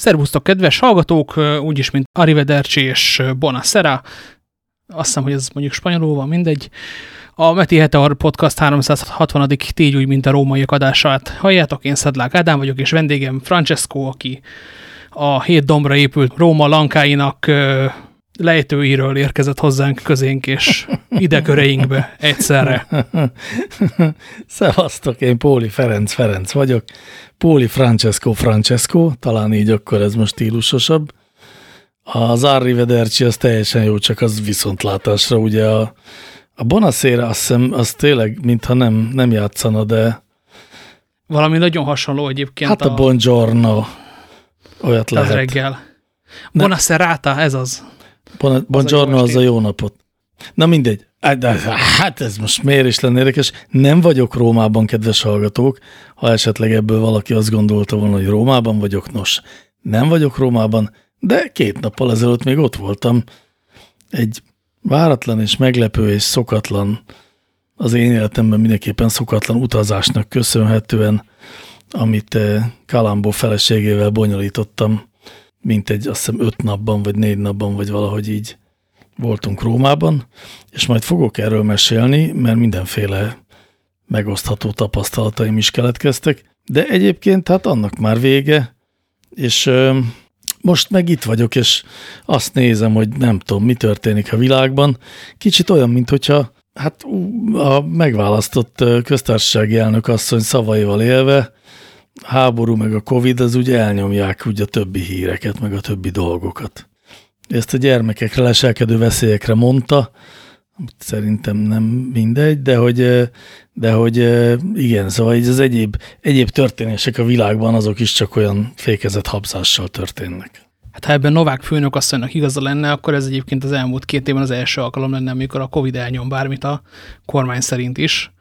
Szervusztok, kedves hallgatók, úgyis, mint Arrivederci és Bonasera. Azt hiszem, hogy ez mondjuk spanyolul van, mindegy. A Meti Heteor Podcast 360. Tégy úgy, mint a római adását halljátok. Én Szedlák Ádám vagyok, és vendégem Francesco, aki a hét dombra épült Róma lankáinak lejtőiről érkezett hozzánk közénk, és ideköreinkbe egyszerre. Szevasztok, én Póli Ferenc Ferenc vagyok. Póli Francesco Francesco, talán így akkor ez most stílusosabb. Az Arrivederci az teljesen jó, csak az viszontlátásra, ugye a, a Bonacera azt hiszem, az tényleg, mintha nem, nem játszana, de... Valami nagyon hasonló egyébként. Hát a, a Buongiorno, olyat lehet. reggel. Buonaserata, ez az. Bon, buongiorno az, az a jó napot. Na mindegy. Hát ez most miért is lenne érdekes. Nem vagyok Rómában, kedves hallgatók. Ha esetleg ebből valaki azt gondolta volna, hogy Rómában vagyok, nos, nem vagyok Rómában, de két nappal ezelőtt még ott voltam. Egy váratlan és meglepő és szokatlan, az én életemben mindenképpen szokatlan utazásnak köszönhetően, amit Kalambó eh, feleségével bonyolítottam mint egy azt hiszem öt napban, vagy négy napban, vagy valahogy így voltunk Rómában, és majd fogok erről mesélni, mert mindenféle megosztható tapasztalataim is keletkeztek, de egyébként hát annak már vége, és ö, most meg itt vagyok, és azt nézem, hogy nem tudom, mi történik a világban. Kicsit olyan, mint hogyha hát a megválasztott köztársasági elnök asszony szavaival élve háború meg a Covid, az úgy elnyomják úgy a többi híreket, meg a többi dolgokat. Ezt a gyermekekre leselkedő veszélyekre mondta, szerintem nem mindegy, de hogy, de hogy igen, szóval így az egyéb, egyéb történések a világban azok is csak olyan fékezett habzással történnek. Hát ha ebben Novák főnök asszonynak igaza lenne, akkor ez egyébként az elmúlt két évben az első alkalom lenne, amikor a Covid elnyom bármit a kormány szerint is.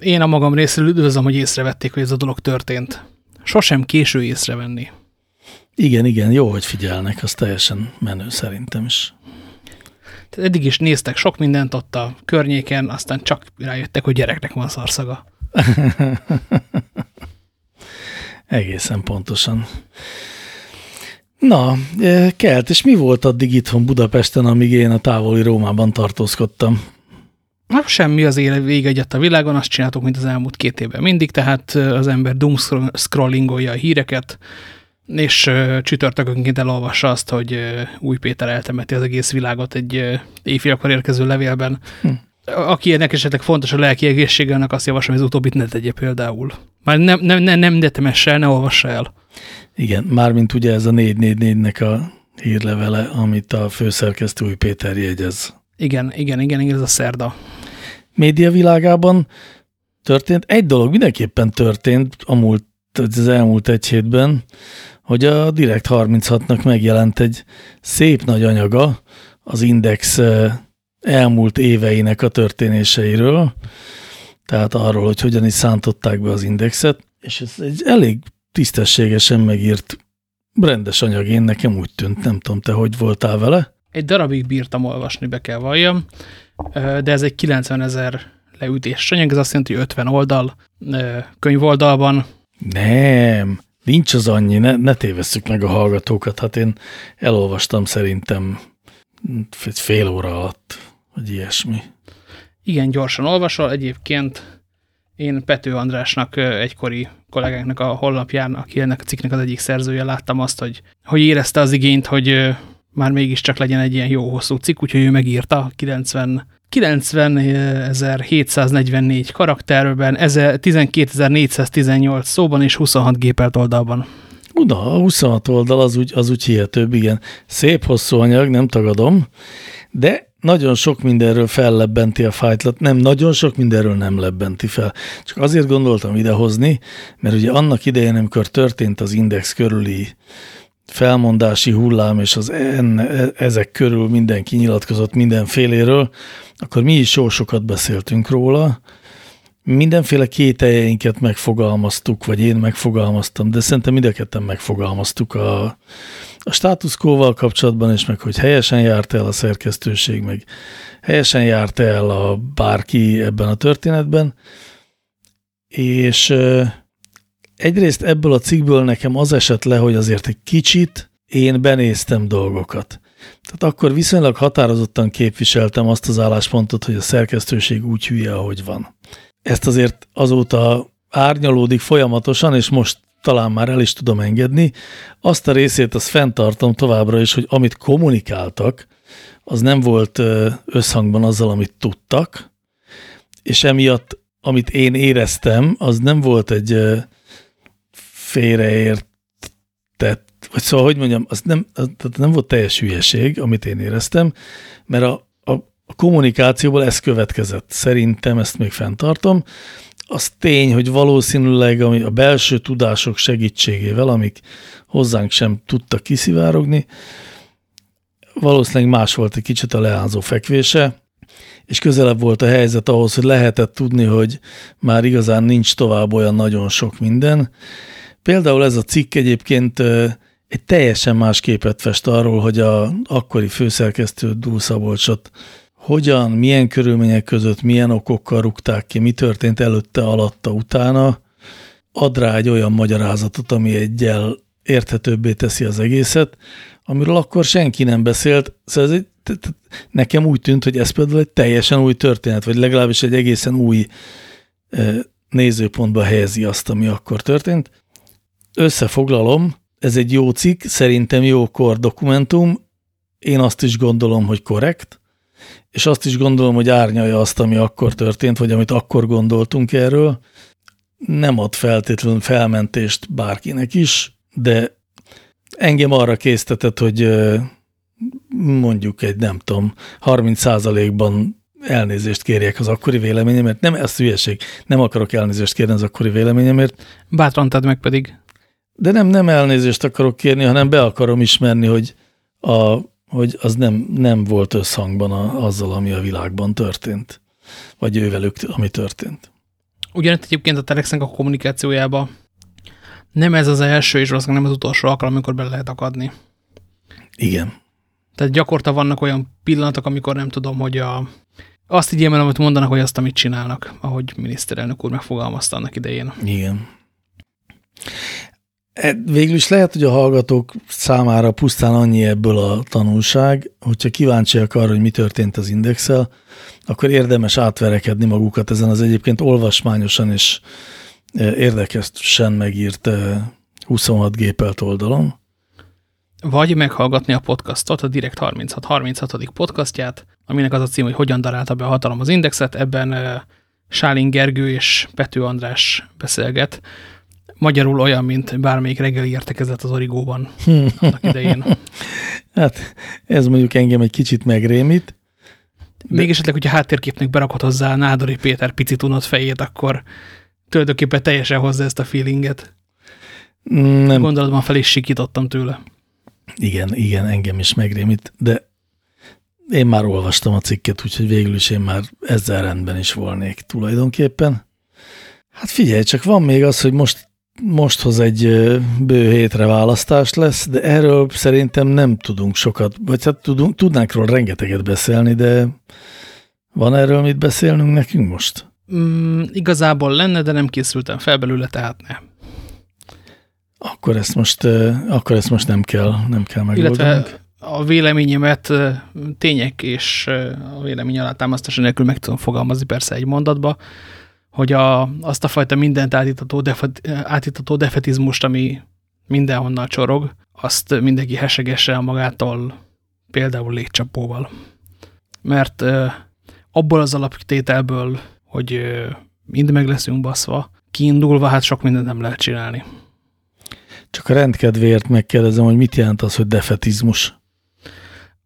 Én a magam részéről üdvözlöm, hogy észrevették, hogy ez a dolog történt. Sosem késő észrevenni. Igen, igen, jó, hogy figyelnek, az teljesen menő szerintem is. Tehát eddig is néztek sok mindent ott a környéken, aztán csak rájöttek, hogy gyereknek van szarszaga. Egészen pontosan. Na, kelt, és mi volt addig itthon Budapesten, amíg én a távoli Rómában tartózkodtam? Na, semmi az éle vége egyet a világon, azt csináltuk, mint az elmúlt két évben mindig, tehát az ember doom scrollingolja a híreket, és csütörtökönként elolvassa azt, hogy Új Péter eltemeti az egész világot egy éjfélkor érkező levélben. Hm. Aki ennek esetleg fontos a lelki egészsége, annak azt javaslom, hogy az utóbbit ne tegye például. Már nem, nem, nem, nem ne temesse el, ne olvassa el. Igen, mármint ugye ez a 444-nek a hírlevele, amit a főszerkesztő Új Péter jegyez. Igen, igen, igen, igen, ez a szerda. Média világában történt. Egy dolog mindenképpen történt a múlt, az elmúlt egy hétben, hogy a Direkt 36-nak megjelent egy szép nagy anyaga az Index eh, elmúlt éveinek a történéseiről, tehát arról, hogy hogyan is szántották be az Indexet, és ez egy elég tisztességesen megírt rendes anyag, én nekem úgy tűnt, nem tudom, te hogy voltál vele? Egy darabig bírtam olvasni, be kell valljam, de ez egy 90 ezer leütés anyag, ez azt jelenti, hogy 50 oldal könyvoldalban. Nem, nincs az annyi, ne, ne tévesszük meg a hallgatókat, hát én elolvastam szerintem fél óra alatt, vagy ilyesmi. Igen, gyorsan olvasol, egyébként én Pető Andrásnak, egykori kollégánknak a honlapján, aki ennek a cikknek az egyik szerzője, láttam azt, hogy, hogy érezte az igényt, hogy már mégiscsak legyen egy ilyen jó hosszú cikk, úgyhogy ő megírta 90 90.744 karakterben, 12.418 szóban és 26 gépelt oldalban. Uda, a 26 oldal az úgy, az úgy hihetőbb, igen. Szép hosszú anyag, nem tagadom, de nagyon sok mindenről fellebbenti a fájtlat, nem, nagyon sok mindenről nem lebbenti fel. Csak azért gondoltam idehozni, mert ugye annak idején, amikor történt az Index körüli felmondási hullám, és az en, ezek körül mindenki nyilatkozott mindenféléről, akkor mi is jó sokat beszéltünk róla, mindenféle kételjeinket megfogalmaztuk, vagy én megfogalmaztam, de szerintem mindenketten megfogalmaztuk a, a státuszkóval kapcsolatban, és meg hogy helyesen járt el a szerkesztőség, meg helyesen járt el a bárki ebben a történetben, és egyrészt ebből a cikkből nekem az esett le, hogy azért egy kicsit én benéztem dolgokat. Tehát akkor viszonylag határozottan képviseltem azt az álláspontot, hogy a szerkesztőség úgy hülye, ahogy van. Ezt azért azóta árnyalódik folyamatosan, és most talán már el is tudom engedni. Azt a részét azt fenntartom továbbra is, hogy amit kommunikáltak, az nem volt összhangban azzal, amit tudtak, és emiatt, amit én éreztem, az nem volt egy félreértett, vagy szóval, hogy mondjam, az nem, az nem volt teljes hülyeség, amit én éreztem, mert a, a, a kommunikációból ez következett. Szerintem ezt még fenntartom. Az tény, hogy valószínűleg ami a belső tudások segítségével, amik hozzánk sem tudtak kiszivárogni, valószínűleg más volt egy kicsit a leányzó fekvése, és közelebb volt a helyzet ahhoz, hogy lehetett tudni, hogy már igazán nincs tovább olyan nagyon sok minden. Például ez a cikk egyébként egy teljesen más képet fest arról, hogy a akkori főszerkesztő Dúl hogyan, milyen körülmények között, milyen okokkal rúgták ki, mi történt előtte, alatta, utána, ad rá egy olyan magyarázatot, ami egyel érthetőbbé teszi az egészet, amiről akkor senki nem beszélt. Szóval ez egy, nekem úgy tűnt, hogy ez például egy teljesen új történet, vagy legalábbis egy egészen új nézőpontba helyezi azt, ami akkor történt. Összefoglalom, ez egy jó cikk, szerintem jókor dokumentum, én azt is gondolom, hogy korrekt, és azt is gondolom, hogy árnyalja azt, ami akkor történt, vagy amit akkor gondoltunk erről. Nem ad feltétlenül felmentést bárkinek is, de engem arra késztetett, hogy mondjuk egy, nem tudom, 30 ban elnézést kérjek az akkori véleményemért. Nem, ez hülyeség. Nem akarok elnézést kérni az akkori véleményemért. Bátran tedd meg pedig. De nem, nem elnézést akarok kérni, hanem be akarom ismerni, hogy, a, hogy az nem, nem volt összhangban a, azzal, ami a világban történt. Vagy ővelük, ami történt. Ugyanitt egyébként a Telexnek a kommunikációjába nem ez az első, és valószínűleg nem az utolsó alkalom, amikor bele lehet akadni. Igen. Tehát gyakorta vannak olyan pillanatok, amikor nem tudom, hogy a, azt így amit mondanak, hogy azt, amit csinálnak, ahogy miniszterelnök úr megfogalmazta annak idején. Igen. E, végül is lehet, hogy a hallgatók számára pusztán annyi ebből a tanulság, hogyha kíváncsiak arra, hogy mi történt az indexel, akkor érdemes átverekedni magukat ezen az egyébként olvasmányosan és e, érdekesen megírt 26 e, gépelt oldalon. Vagy meghallgatni a podcastot, a Direkt 36 36. podcastját, aminek az a cím, hogy hogyan darálta be a hatalom az indexet. Ebben Sálin Gergő és Pető András beszélget magyarul olyan, mint bármelyik reggeli értekezett az origóban annak idején. hát ez mondjuk engem egy kicsit megrémít. De... Még esetleg, hogyha háttérképnek berakod hozzá Nádori Péter picit unott fejét, akkor tulajdonképpen teljesen hozzá ezt a feelinget. Nem. Gondolatban fel is sikítottam tőle. Igen, igen, engem is megrémít, de én már olvastam a cikket, úgyhogy végül is én már ezzel rendben is volnék tulajdonképpen. Hát figyelj, csak van még az, hogy most most hoz egy bő hétre választás lesz, de erről szerintem nem tudunk sokat, vagy hát tudunk, tudnánk róla rengeteget beszélni, de van erről mit beszélnünk nekünk most? Mm, igazából lenne, de nem készültem fel belőle, tehát ne. Akkor ezt most, akkor ezt most nem kell, nem kell megoldanunk. Illetve a véleményemet tények és a vélemény alátámasztása nélkül meg tudom fogalmazni persze egy mondatba hogy a, azt a fajta mindent átítató, defet, átítató defetizmust, ami mindenhonnan csorog, azt mindenki hesegesse magától például légcsapóval. Mert ö, abból az alaptételből, hogy ö, mind meg leszünk baszva, kiindulva, hát sok mindent nem lehet csinálni. Csak a rendkedvéért megkérdezem, hogy mit jelent az, hogy defetizmus?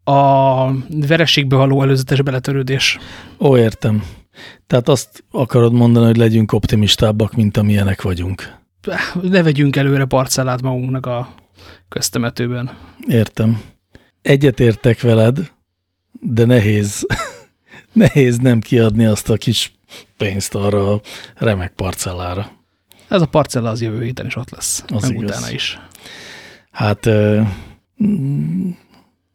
A vereségbe való előzetes beletörődés. Ó, értem. Tehát azt akarod mondani, hogy legyünk optimistábbak, mint amilyenek vagyunk. Ne vegyünk előre parcellát magunknak a köztemetőben. Értem. Egyetértek veled, de nehéz, nehéz nem kiadni azt a kis pénzt arra a remek parcellára. Ez a parcella az jövő héten is ott lesz, az meg igaz. utána is. Hát ö,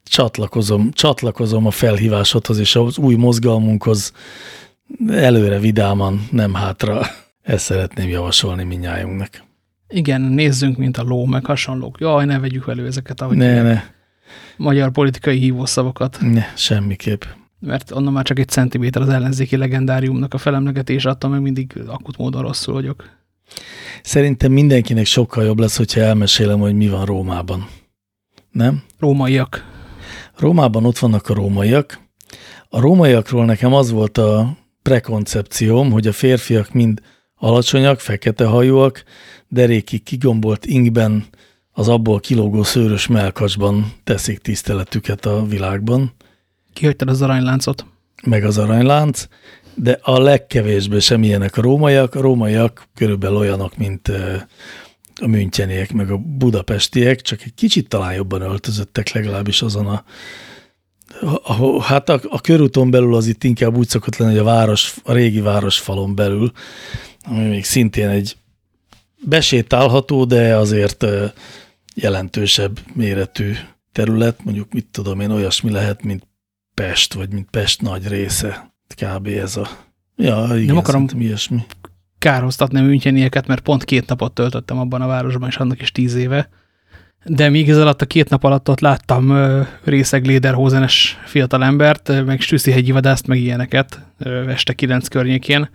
csatlakozom, csatlakozom a felhívásodhoz és az új mozgalmunkhoz előre vidáman, nem hátra. Ezt szeretném javasolni minnyájunknak. Igen, nézzünk, mint a ló, meg hasonlók. Jaj, ne vegyük elő ezeket a ne, ne. magyar politikai hívószavakat. Ne, semmiképp. Mert onnan már csak egy centiméter az ellenzéki legendáriumnak a felemlegetés, attól meg mindig akut módon rosszul vagyok. Szerintem mindenkinek sokkal jobb lesz, hogyha elmesélem, hogy mi van Rómában. Nem? Rómaiak. Rómában ott vannak a rómaiak. A rómaiakról nekem az volt a prekoncepcióm, hogy a férfiak mind alacsonyak, fekete hajúak, deréki kigombolt ingben, az abból kilógó szőrös melkacsban teszik tiszteletüket a világban. Kihagytad az aranyláncot. Meg az aranylánc, de a legkevésbé sem ilyenek a rómaiak. A rómaiak körülbelül olyanok, mint a müncheniek, meg a budapestiek, csak egy kicsit talán jobban öltözöttek legalábbis azon a hát a, a körúton belül az itt inkább úgy szokott lenni, hogy a város, a régi városfalon belül, ami még szintén egy besétálható, de azért jelentősebb méretű terület, mondjuk mit tudom én, olyasmi lehet, mint Pest, vagy mint Pest nagy része. Kb. ez a... Ja, igen, Nem akarom ilyesmi. kárhoztatni a münchenieket, mert pont két napot töltöttem abban a városban, és annak is tíz éve. De még ez alatt a két nap alatt ott láttam részeg Lederhosenes fiatalembert, meg Stüsszi vadászt, meg ilyeneket este kilenc környékén.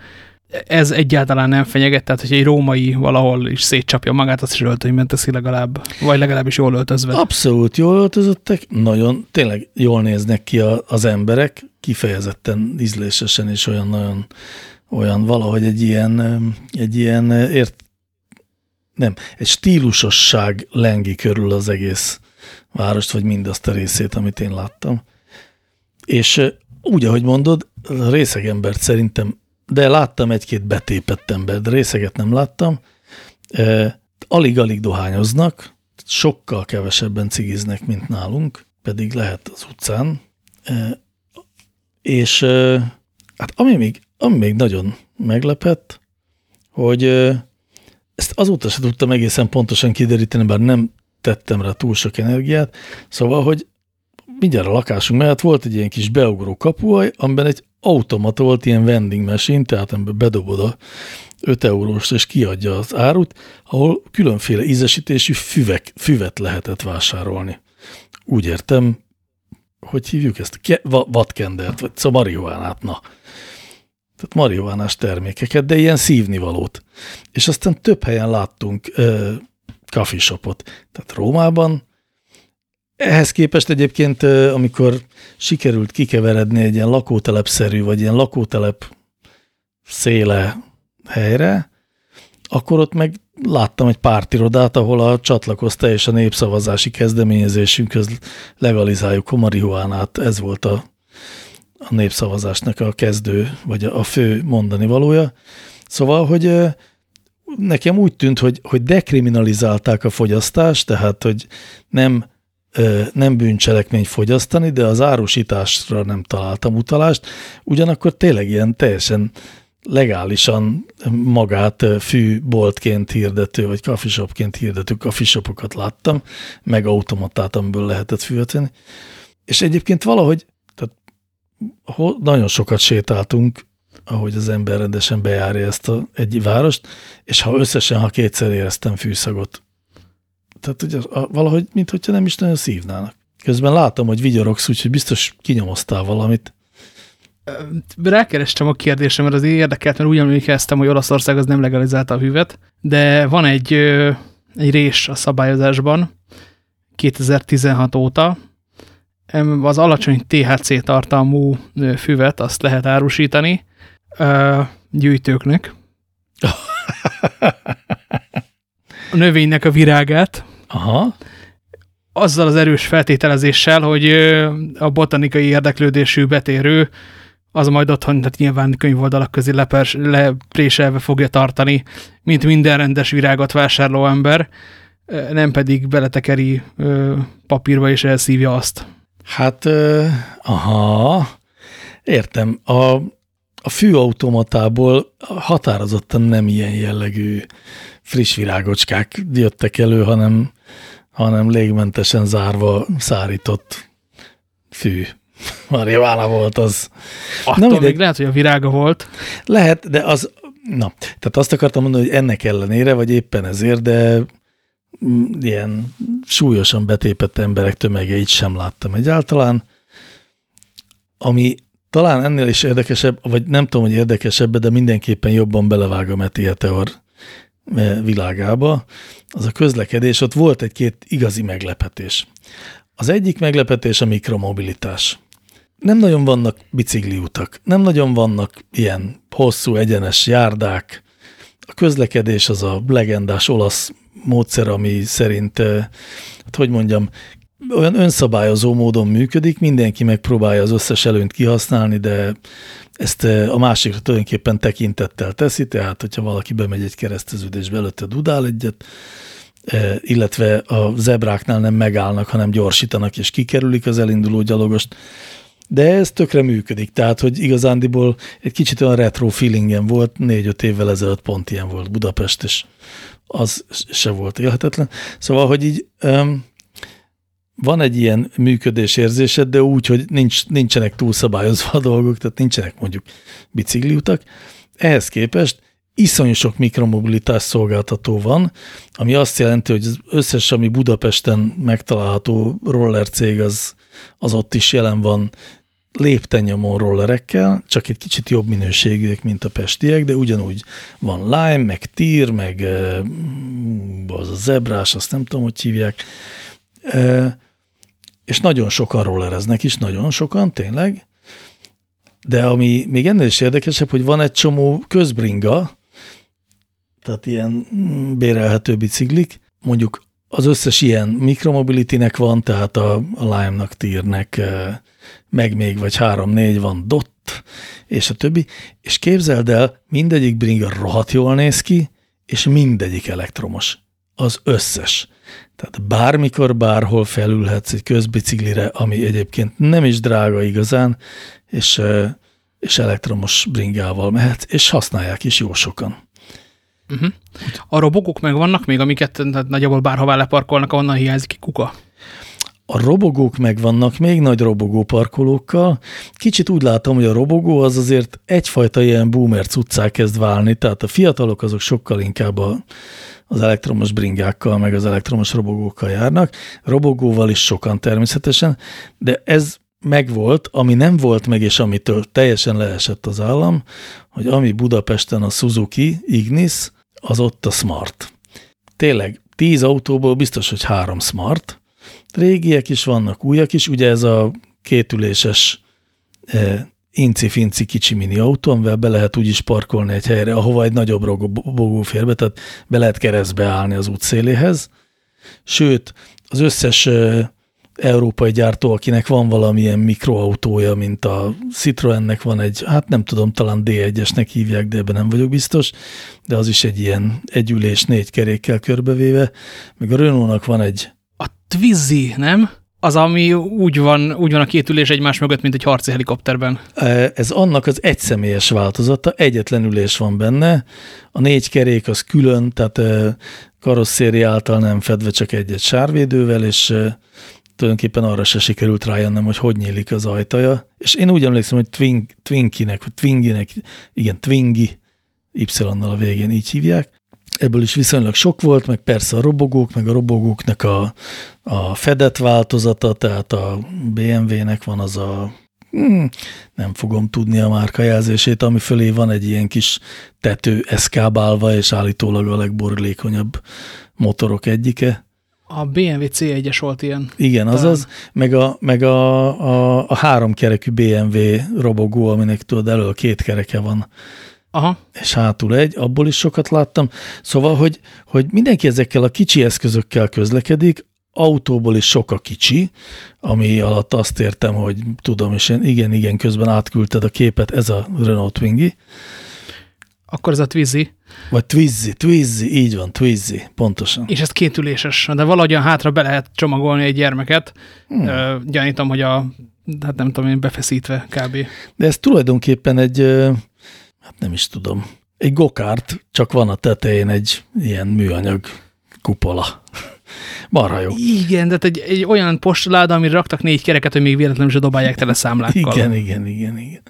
Ez egyáltalán nem fenyeget, tehát hogy egy római valahol is szétcsapja magát, azt is öltönyben teszi legalább, vagy legalábbis jól öltözve. Abszolút jól öltözöttek, nagyon, tényleg jól néznek ki a, az emberek, kifejezetten ízlésesen és olyan nagyon olyan valahogy egy ilyen, egy ilyen ért, nem, egy stílusosság lengi körül az egész várost, vagy mindazt a részét, amit én láttam. És úgy, ahogy mondod, részeg embert szerintem, de láttam egy-két betépett embert, de részeget nem láttam, alig-alig dohányoznak, sokkal kevesebben cigiznek, mint nálunk, pedig lehet az utcán, és hát ami még, ami még nagyon meglepett, hogy ezt azóta se tudtam egészen pontosan kideríteni, bár nem tettem rá túl sok energiát, szóval, hogy mindjárt a lakásunk mellett volt egy ilyen kis beugró kapuaj, amiben egy automata volt, ilyen vending machine, tehát amiben bedobod a 5 eurós, és kiadja az árut, ahol különféle ízesítésű füvek, füvet lehetett vásárolni. Úgy értem, hogy hívjuk ezt? Vatkendert, vagy szóval marihuánát, na. Tehát marihuánás termékeket, de ilyen szívnivalót. És aztán több helyen láttunk ö, coffee shopot. Tehát Rómában, ehhez képest egyébként, amikor sikerült kikeveredni egy ilyen lakótelepszerű, vagy ilyen lakótelep széle helyre, akkor ott meg láttam egy pártirodát, ahol a csatlakozta és a népszavazási kezdeményezésünkhöz legalizáljuk a marihuánát. Ez volt a, a népszavazásnak a kezdő, vagy a fő mondani valója. Szóval, hogy nekem úgy tűnt, hogy, hogy dekriminalizálták a fogyasztást, tehát, hogy nem, nem bűncselekmény fogyasztani, de az árusításra nem találtam utalást, ugyanakkor tényleg ilyen teljesen legálisan magát fűboltként hirdető, vagy kafisopként hirdető kafisopokat láttam, meg automatát, amiből lehetett fűvet venni. És egyébként valahogy nagyon sokat sétáltunk, ahogy az ember rendesen bejárja ezt a egy várost, és ha összesen, ha kétszer éreztem fűszagot. Tehát ugye, valahogy, mintha nem is nagyon szívnának. Közben látom, hogy vigyorogsz, úgyhogy biztos kinyomoztál valamit rákerestem a kérdésem, mert az érdekelt, mert úgy emlékeztem, hogy Olaszország az nem legalizálta a hüvet, de van egy, egy rés a szabályozásban 2016 óta, az alacsony THC tartalmú füvet azt lehet árusítani gyűjtőknek. A növénynek a virágát. Aha. Azzal az erős feltételezéssel, hogy a botanikai érdeklődésű betérő az majd otthon, tehát nyilván könyvoldalak közé lepers, lepréselve fogja tartani, mint minden rendes virágot vásárló ember, nem pedig beletekeri papírba és elszívja azt. Hát, aha, értem. A, a fűautomatából határozottan nem ilyen jellegű friss virágocskák jöttek elő, hanem, hanem légmentesen zárva szárított fű Marihuana volt az. Attól Nem, még lehet, hogy a virága volt. Lehet, de az Na, tehát azt akartam mondani, hogy ennek ellenére, vagy éppen ezért, de ilyen súlyosan betépett emberek tömegeit sem láttam egyáltalán. Ami talán ennél is érdekesebb, vagy nem tudom, hogy érdekesebb, de mindenképpen jobban belevág a Meti Eteor e, világába, az a közlekedés, ott volt egy-két igazi meglepetés. Az egyik meglepetés a mikromobilitás. Nem nagyon vannak bicikliutak, nem nagyon vannak ilyen hosszú, egyenes járdák. A közlekedés az a legendás olasz módszer, ami szerint, hát hogy mondjam, olyan önszabályozó módon működik, mindenki megpróbálja az összes előnyt kihasználni, de ezt a másikra tulajdonképpen tekintettel teszi, tehát hogyha valaki bemegy egy kereszteződésbe, előtte dudál egyet, illetve a zebráknál nem megállnak, hanem gyorsítanak és kikerülik az elinduló gyalogost. De ez tökre működik, tehát hogy igazándiból egy kicsit olyan retro feelingem volt, négy-öt évvel ezelőtt pont ilyen volt Budapest, és az se volt élhetetlen. Szóval, hogy így um, van egy ilyen működés érzésed, de úgy, hogy nincs, nincsenek túlszabályozva a dolgok, tehát nincsenek mondjuk bicikliutak. Ehhez képest iszonyú sok mikromobilitás szolgáltató van, ami azt jelenti, hogy az összes, ami Budapesten megtalálható roller cég, az, az ott is jelen van léptennyomó rollerekkel, csak egy kicsit jobb minőségűek, mint a pestiek, de ugyanúgy van Lime, meg Tír, meg az a zebrás, azt nem tudom, hogy hívják, és nagyon sokan rollereznek is, nagyon sokan, tényleg. De ami még ennél is érdekesebb, hogy van egy csomó közbringa, tehát ilyen bérelhető biciklik, mondjuk az összes ilyen mikromobility-nek van, tehát a, a Lime-nak, Tírnek, eh, meg még vagy három-négy van Dot, és a többi, és képzeld el, mindegyik bringa rohadt jól néz ki, és mindegyik elektromos. Az összes. Tehát bármikor, bárhol felülhetsz egy közbiciklire, ami egyébként nem is drága igazán, és, és elektromos bringával mehet, és használják is jó sokan. Uh mhm. -huh. A robogók meg vannak még, amiket nagyjából bárhová leparkolnak, onnan hiányzik kuka? A robogók megvannak még nagy robogó parkolókkal. Kicsit úgy látom, hogy a robogó az azért egyfajta ilyen boomer cuccá kezd válni, tehát a fiatalok azok sokkal inkább a, az elektromos bringákkal, meg az elektromos robogókkal járnak, robogóval is sokan természetesen, de ez megvolt, ami nem volt meg, és amitől teljesen leesett az állam, hogy ami Budapesten a Suzuki Ignis, az ott a Smart. Tényleg, tíz autóból biztos, hogy három Smart, régiek is vannak, újak is, ugye ez a kétüléses eh, inci-finci kicsi mini autó, amivel be lehet úgy is parkolni egy helyre, ahova egy nagyobb robogó fér tehát be lehet keresztbe állni az útszéléhez. Sőt, az összes európai gyártó, akinek van valamilyen mikroautója, mint a Citroennek van egy, hát nem tudom, talán D1-esnek hívják, de ebben nem vagyok biztos, de az is egy ilyen együlés négy kerékkel körbevéve, meg a Renault-nak van egy... A Twizy, nem? az, ami úgy van, úgy van a két ülés egymás mögött, mint egy harci helikopterben. Ez annak az egyszemélyes változata, egyetlen ülés van benne, a négy kerék az külön, tehát karosszéri által nem fedve csak egy-egy sárvédővel, és tulajdonképpen arra se sikerült rájönnöm, hogy hogy nyílik az ajtaja. És én úgy emlékszem, hogy Twing, Twinkinek, vagy Twinginek, igen, Twingi, Y-nal a végén így hívják, ebből is viszonylag sok volt, meg persze a robogók, meg a robogóknak a, a fedett változata, tehát a BMW-nek van az a, hmm, nem fogom tudni a márkajelzését, ami fölé van egy ilyen kis tető eszkábálva, és állítólag a legborlékonyabb motorok egyike. A BMW C1-es volt ilyen. Igen, azaz, meg a, meg a, a, a háromkerekű BMW robogó, aminek tudod, elől két kereke van Aha. és hátul egy, abból is sokat láttam. Szóval, hogy, hogy mindenki ezekkel a kicsi eszközökkel közlekedik, autóból is sok a kicsi, ami alatt azt értem, hogy tudom, és én igen, igen, közben átküldted a képet, ez a Renault Twingi. Akkor ez a Twizy. Vagy Twizzy, Twizzy, így van, Twizzy, pontosan. És ez kétüléses, de valahogyan hátra be lehet csomagolni egy gyermeket. Hmm. Gyanítom, hogy a, hát nem tudom én, befeszítve kb. De ez tulajdonképpen egy hát nem is tudom, egy gokárt, csak van a tetején egy ilyen műanyag kupola. Marha jó. Igen, de egy, egy olyan postaláda, amire raktak négy kereket, hogy még véletlenül se dobálják tele számlákkal. Igen, igen, igen, igen.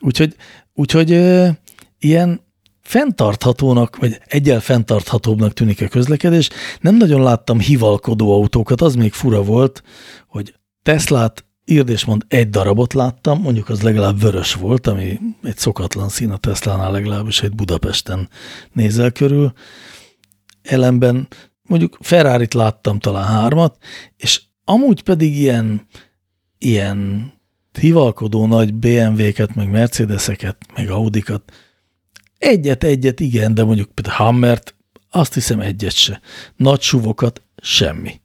Úgyhogy, úgyhogy e, ilyen fenntarthatónak, vagy egyel fenntarthatóbbnak tűnik a közlekedés. Nem nagyon láttam hivalkodó autókat, az még fura volt, hogy Teslát írd és mond egy darabot láttam, mondjuk az legalább vörös volt, ami egy szokatlan szín a Teslánál legalábbis egy Budapesten nézel körül. Ellenben mondjuk Ferrari-t láttam talán hármat, és amúgy pedig ilyen, ilyen hivalkodó nagy BMW-ket, meg Mercedeseket, meg Audikat, egyet-egyet igen, de mondjuk például Hammert, azt hiszem egyet se. Nagy suvokat semmi.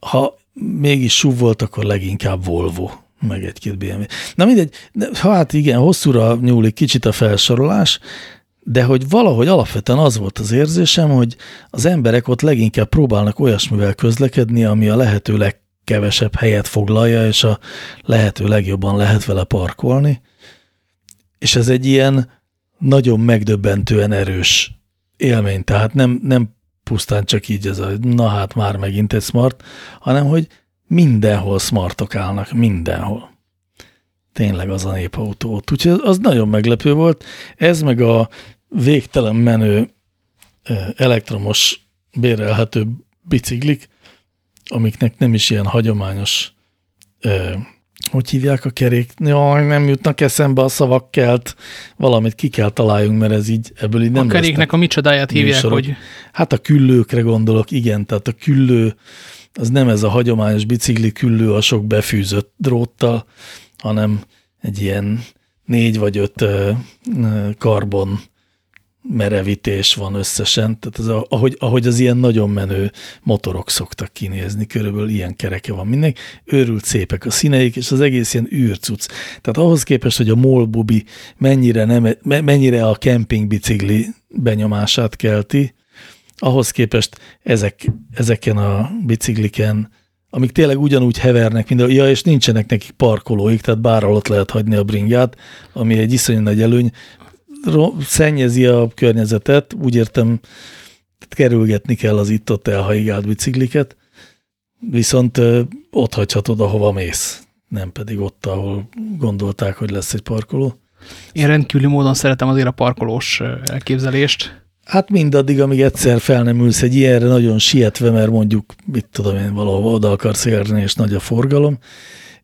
Ha mégis SUV volt, akkor leginkább Volvo, meg egy-két BMW. Na mindegy, de, hát igen, hosszúra nyúlik kicsit a felsorolás, de hogy valahogy alapvetően az volt az érzésem, hogy az emberek ott leginkább próbálnak olyasmivel közlekedni, ami a lehető legkevesebb helyet foglalja, és a lehető legjobban lehet vele parkolni. És ez egy ilyen nagyon megdöbbentően erős élmény. Tehát nem, nem pusztán csak így ez a, na hát már megint egy smart, hanem hogy mindenhol smartok állnak, mindenhol. Tényleg az a népautó ott. Úgyhogy az nagyon meglepő volt. Ez meg a végtelen menő elektromos bérelhető biciklik, amiknek nem is ilyen hagyományos hogy hívják a kerék? Jaj, nem jutnak eszembe a szavak kelt. Valamit ki kell találjunk, mert ez így, ebből így nem A keréknek a micsodáját hívják, műsorok. hogy... Hát a küllőkre gondolok, igen, tehát a küllő, az nem ez a hagyományos bicikli küllő a sok befűzött dróttal, hanem egy ilyen négy vagy öt karbon merevítés van összesen, tehát az, ahogy, ahogy az ilyen nagyon menő motorok szoktak kinézni, körülbelül ilyen kereke van mindenki, őrült szépek a színeik, és az egész ilyen űrcuc. Tehát ahhoz képest, hogy a molbubi mennyire, nem, mennyire a kempingbicikli benyomását kelti, ahhoz képest ezek, ezeken a bicikliken, amik tényleg ugyanúgy hevernek, mint a, ja, és nincsenek nekik parkolóik, tehát bárhol ott lehet hagyni a bringját, ami egy iszonyú nagy előny, szennyezi a környezetet, úgy értem, kerülgetni kell az itt-ott elhaigált bicikliket, viszont ott hagyhatod, ahova mész, nem pedig ott, ahol gondolták, hogy lesz egy parkoló. Én rendkívüli módon szeretem azért a parkolós elképzelést. Hát mindaddig, amíg egyszer fel nem ülsz egy ilyenre nagyon sietve, mert mondjuk, mit tudom én, valahova oda akarsz érni, és nagy a forgalom,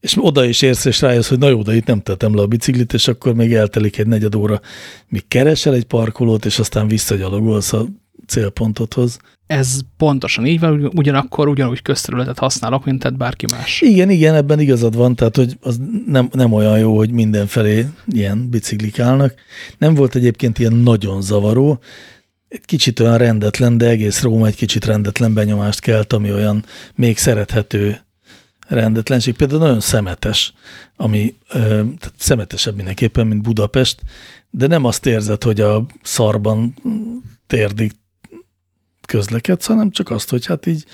és oda is érsz, és rájössz, hogy na jó, de itt nem tettem le a biciklit, és akkor még eltelik egy negyed óra, míg keresel egy parkolót, és aztán visszagyalogolsz a célpontodhoz. Ez pontosan így van, ugyanakkor ugyanúgy közterületet használok, mint tehát bárki más. Igen, igen, ebben igazad van, tehát hogy az nem, nem olyan jó, hogy mindenfelé ilyen biciklik állnak. Nem volt egyébként ilyen nagyon zavaró, egy kicsit olyan rendetlen, de egész Róma egy kicsit rendetlen benyomást kelt, ami olyan még szerethető rendetlenség. Például nagyon szemetes, ami tehát szemetesebb mindenképpen, mint Budapest, de nem azt érzed, hogy a szarban térdig közlekedsz, hanem csak azt, hogy hát így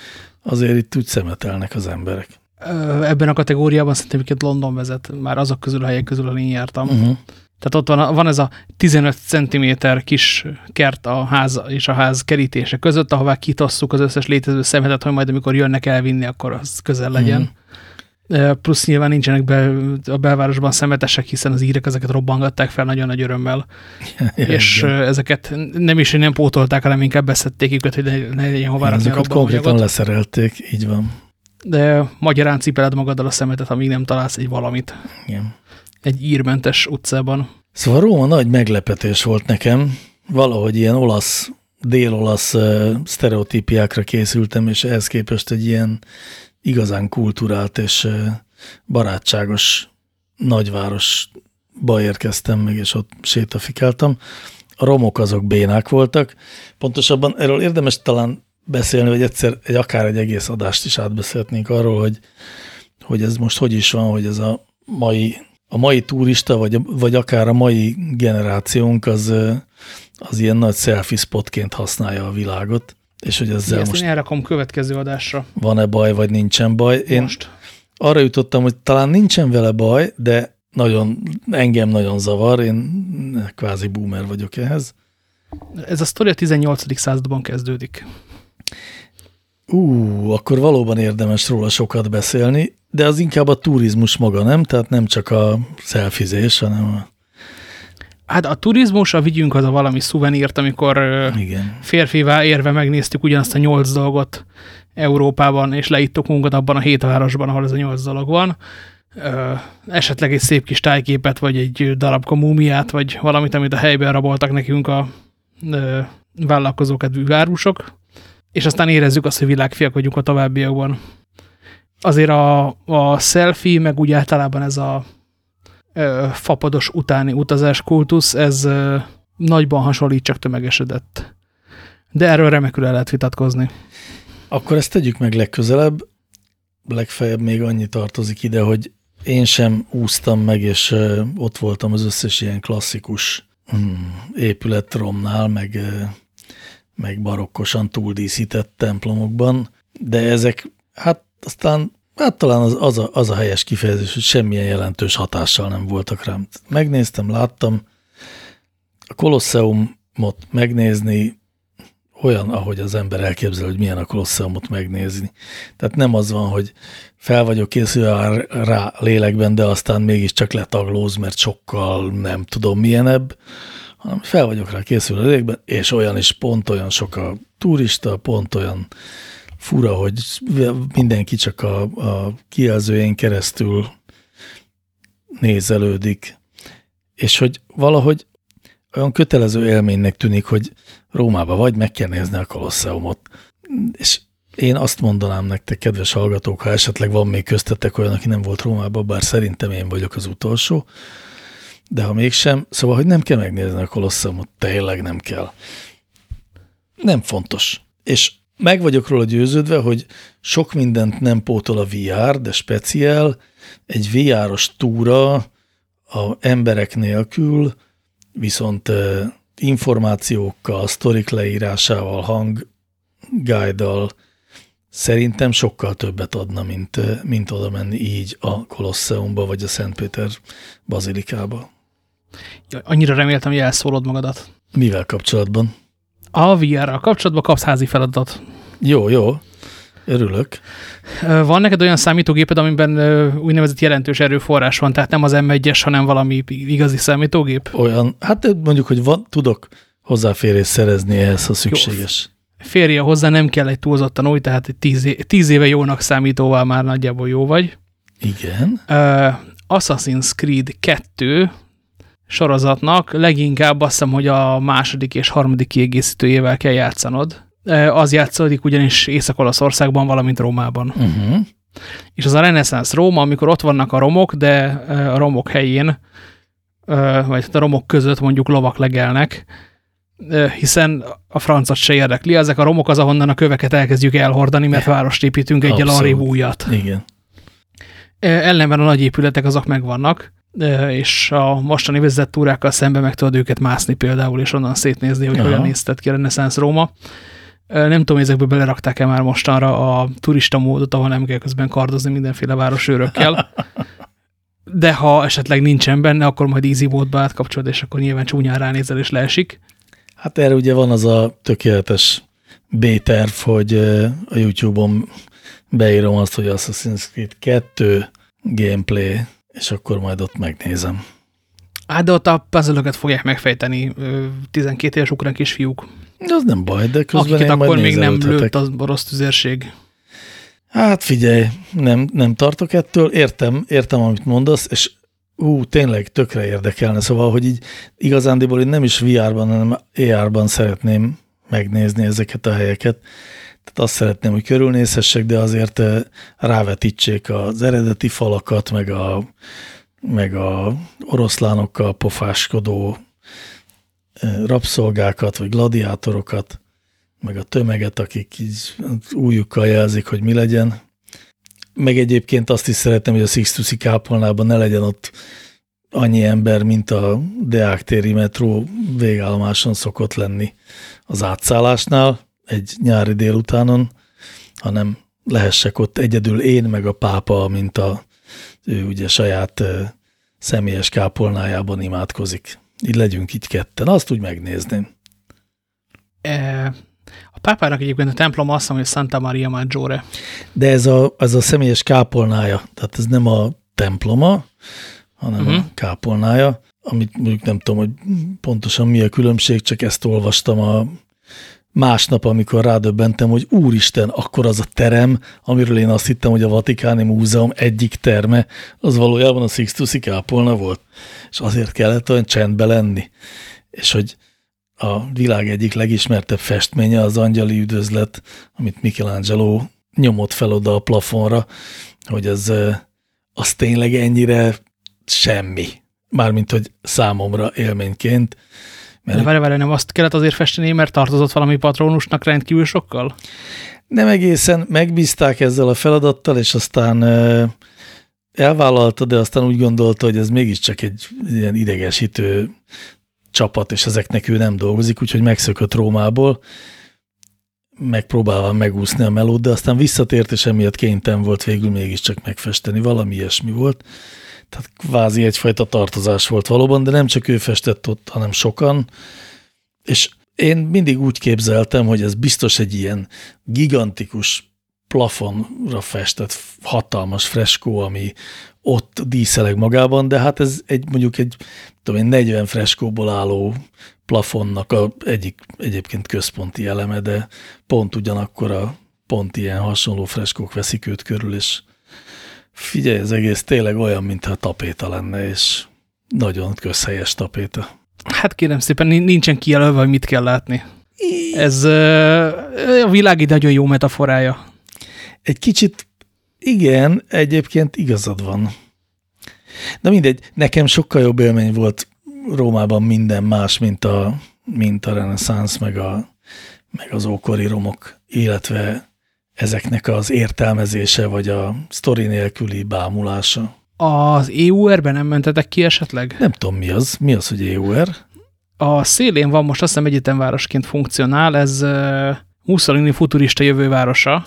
azért itt úgy szemetelnek az emberek. Ebben a kategóriában szerintem őket London vezet, már azok közül a helyek közül, ahol én jártam. Uh -huh. Tehát ott van, van ez a 15 cm kis kert a ház és a ház kerítése között, ahová kitasszuk az összes létező szemetet, hogy majd amikor jönnek elvinni, akkor az közel legyen. Mm. Plusz nyilván nincsenek be, a belvárosban szemetesek, hiszen az írek ezeket robbangatták fel nagyon nagy örömmel. Ja, és igen. ezeket nem is, nem pótolták, hanem inkább beszették őket, hogy ne, ne legyen hová rakni a konkrétan leszerelték, így van. De magyarán cipeled magaddal a szemetet, amíg nem találsz egy valamit. Igen egy írmentes utcában. Szóval Róma nagy meglepetés volt nekem. Valahogy ilyen olasz, dél-olasz uh, sztereotípiákra készültem, és ehhez képest egy ilyen igazán kulturált és barátságos nagyvárosba érkeztem meg, és ott sétafikáltam. A romok azok bénák voltak. Pontosabban erről érdemes talán beszélni, vagy egyszer egy, akár egy egész adást is átbeszélhetnénk arról, hogy, hogy ez most hogy is van, hogy ez a mai a mai turista, vagy, vagy akár a mai generációnk az, az ilyen nagy selfie spotként használja a világot, és hogy ezzel Ezt most... én elrakom következő adásra. Van-e baj, vagy nincsen baj? Én most. arra jutottam, hogy talán nincsen vele baj, de nagyon, engem nagyon zavar, én kvázi boomer vagyok ehhez. Ez a sztori a 18. században kezdődik. Ú, akkor valóban érdemes róla sokat beszélni, de az inkább a turizmus maga, nem? Tehát nem csak a szelfizés, hanem a... Hát a turizmus, a vigyünk az a valami szuvenírt, amikor Igen. férfivá érve megnéztük ugyanazt a nyolc dolgot Európában, és leittuk munkat abban a hét városban, ahol ez a nyolc dolog van. Ö, esetleg egy szép kis tájképet, vagy egy darabka múmiát, vagy valamit, amit a helyben raboltak nekünk a ö, vállalkozókedvű várusok, és aztán érezzük azt, hogy világfiak vagyunk a továbbiakban. Azért a, a selfie, meg úgy általában ez a ö, fapados utáni utazás kultusz, ez nagyban hasonlít, csak tömegesedett. De erről remekül el lehet vitatkozni. Akkor ezt tegyük meg legközelebb. Legfeljebb még annyi tartozik ide, hogy én sem úsztam meg, és ott voltam az összes ilyen klasszikus hmm, épületromnál, meg, meg barokkosan túldíszített templomokban, de ezek, hát aztán Hát talán az, az, a, az a helyes kifejezés, hogy semmilyen jelentős hatással nem voltak rám. Megnéztem, láttam, a Kolosseumot megnézni olyan, ahogy az ember elképzel, hogy milyen a Kolosseumot megnézni. Tehát nem az van, hogy fel vagyok készülve rá lélekben, de aztán mégiscsak letaglóz, mert sokkal nem tudom milyenebb, hanem fel vagyok rá készülve lélekben, és olyan is pont olyan sok a turista, pont olyan fura, hogy mindenki csak a, a kijelzőjén keresztül nézelődik, és hogy valahogy olyan kötelező élménynek tűnik, hogy Rómába vagy, meg kell nézni a Kolosseumot. És én azt mondanám nektek, kedves hallgatók, ha esetleg van még köztetek olyan, aki nem volt Rómába, bár szerintem én vagyok az utolsó, de ha mégsem, szóval, hogy nem kell megnézni a Kolosseumot, tényleg nem kell. Nem fontos. És meg vagyok róla győződve, hogy sok mindent nem pótol a VR, de speciál egy VR-os túra a emberek nélkül, viszont információkkal, sztorik leírásával, hang guide szerintem sokkal többet adna, mint, mint oda menni így a Kolosseumba, vagy a Szentpéter bazilikába. Ja, annyira reméltem, hogy elszólod magadat. Mivel kapcsolatban? A VR-ral kapcsolatban kapsz házi feladatot. Jó, jó. Örülök. Van neked olyan számítógéped, amiben úgynevezett jelentős erőforrás van, tehát nem az M1-es, hanem valami igazi számítógép? Olyan, hát mondjuk, hogy van, tudok hozzáférés szerezni ehhez, ha szükséges. Jó. Férje hozzá, nem kell egy túlzottan új, tehát egy tíz, tíz éve jónak számítóval már nagyjából jó vagy. Igen. Uh, Assassin's Creed 2 sorozatnak leginkább azt hiszem, hogy a második és harmadik kiegészítőjével kell játszanod az játszódik ugyanis Észak-Olaszországban, valamint Rómában. Uh mhm. -huh. És az a reneszánsz Róma, amikor ott vannak a romok, de a romok helyén, vagy a romok között mondjuk lovak legelnek, hiszen a francot se érdekli. Ezek a romok az, ahonnan a köveket elkezdjük elhordani, mert várost építünk egyel arrébb újat. Igen. Ellenben a nagy épületek azok megvannak, és a mostani vezetett túrákkal szemben meg tudod őket mászni például, és onnan szétnézni, hogy Aha. hogyan néztet ki a reneszánsz Róma. Nem tudom, ezekbe belerakták-e már mostanra a turista módot, ahol nem kell közben kardozni mindenféle városőrökkel. De ha esetleg nincsen benne, akkor majd easy módba átkapcsolod, és akkor nyilván csúnyán ránézel, és leesik. Hát erre ugye van az a tökéletes B-terv, hogy a YouTube-on beírom azt, hogy Assassin's Creed 2 gameplay, és akkor majd ott megnézem. Hát de ott a puzzle fogják megfejteni 12 éves ukrán kisfiúk. De az nem baj, de közben Akiket akkor még nem lőtt az orosz tüzérség. Hát figyelj, nem, nem tartok ettől, értem, értem, amit mondasz, és ú, tényleg tökre érdekelne, szóval, hogy így igazándiból én nem is VR-ban, hanem AR-ban szeretném megnézni ezeket a helyeket. Tehát azt szeretném, hogy körülnézhessek, de azért eh, rávetítsék az eredeti falakat, meg a, meg a oroszlánokkal pofáskodó rabszolgákat, vagy gladiátorokat, meg a tömeget, akik így újukkal jelzik, hogy mi legyen. Meg egyébként azt is szeretném, hogy a Sixtusi kápolnában ne legyen ott annyi ember, mint a Deák téri metró végállomáson szokott lenni az átszállásnál egy nyári délutánon, hanem lehessek ott egyedül én, meg a pápa, mint a ő ugye saját személyes kápolnájában imádkozik így legyünk így ketten, azt úgy megnézném. E, a pápának egyébként a templom azt mondja, hogy Santa Maria Maggiore. De ez a, ez a személyes kápolnája, tehát ez nem a temploma, hanem uh -huh. a mhm. kápolnája, amit mondjuk nem tudom, hogy pontosan mi a különbség, csak ezt olvastam a másnap, amikor rádöbbentem, hogy úristen, akkor az a terem, amiről én azt hittem, hogy a Vatikáni Múzeum egyik terme, az valójában a Sixtusi kápolna volt. És azért kellett olyan csendbe lenni. És hogy a világ egyik legismertebb festménye az angyali üdvözlet, amit Michelangelo nyomott fel oda a plafonra, hogy az, az tényleg ennyire semmi. Mármint, hogy számomra élményként. Mert várj, várj, nem azt kellett azért festeni, mert tartozott valami patronusnak rendkívül sokkal? Nem egészen, megbízták ezzel a feladattal, és aztán elvállalta, de aztán úgy gondolta, hogy ez mégiscsak egy ilyen idegesítő csapat, és ezeknek ő nem dolgozik, úgyhogy megszökött Rómából, megpróbálva megúszni a melót, de aztán visszatért, és emiatt kénytelen volt végül mégiscsak megfesteni. Valami ilyesmi volt. Tehát kvázi egyfajta tartozás volt valóban, de nem csak ő festett ott, hanem sokan. És én mindig úgy képzeltem, hogy ez biztos egy ilyen gigantikus plafonra festett hatalmas freskó, ami ott díszeleg magában, de hát ez egy mondjuk egy tudom én, 40 freskóból álló plafonnak a egyik egyébként központi eleme, de pont ugyanakkor a pont ilyen hasonló freskók veszik őt körül, és figyelj, ez egész tényleg olyan, mintha tapéta lenne, és nagyon közhelyes tapéta. Hát kérem szépen, nincsen kijelölve, hogy mit kell látni. Ez a világ nagyon jó metaforája. Egy kicsit igen, egyébként igazad van. De mindegy, nekem sokkal jobb élmény volt Rómában minden más, mint a, mint a reneszánsz, meg, a, meg az ókori romok, illetve ezeknek az értelmezése, vagy a sztori nélküli bámulása. Az EUR-ben nem mentetek ki esetleg? Nem tudom, mi az. Mi az, hogy EUR? A szélén van, most azt hiszem egyetemvárosként funkcionál, ez Mussolini futurista jövővárosa.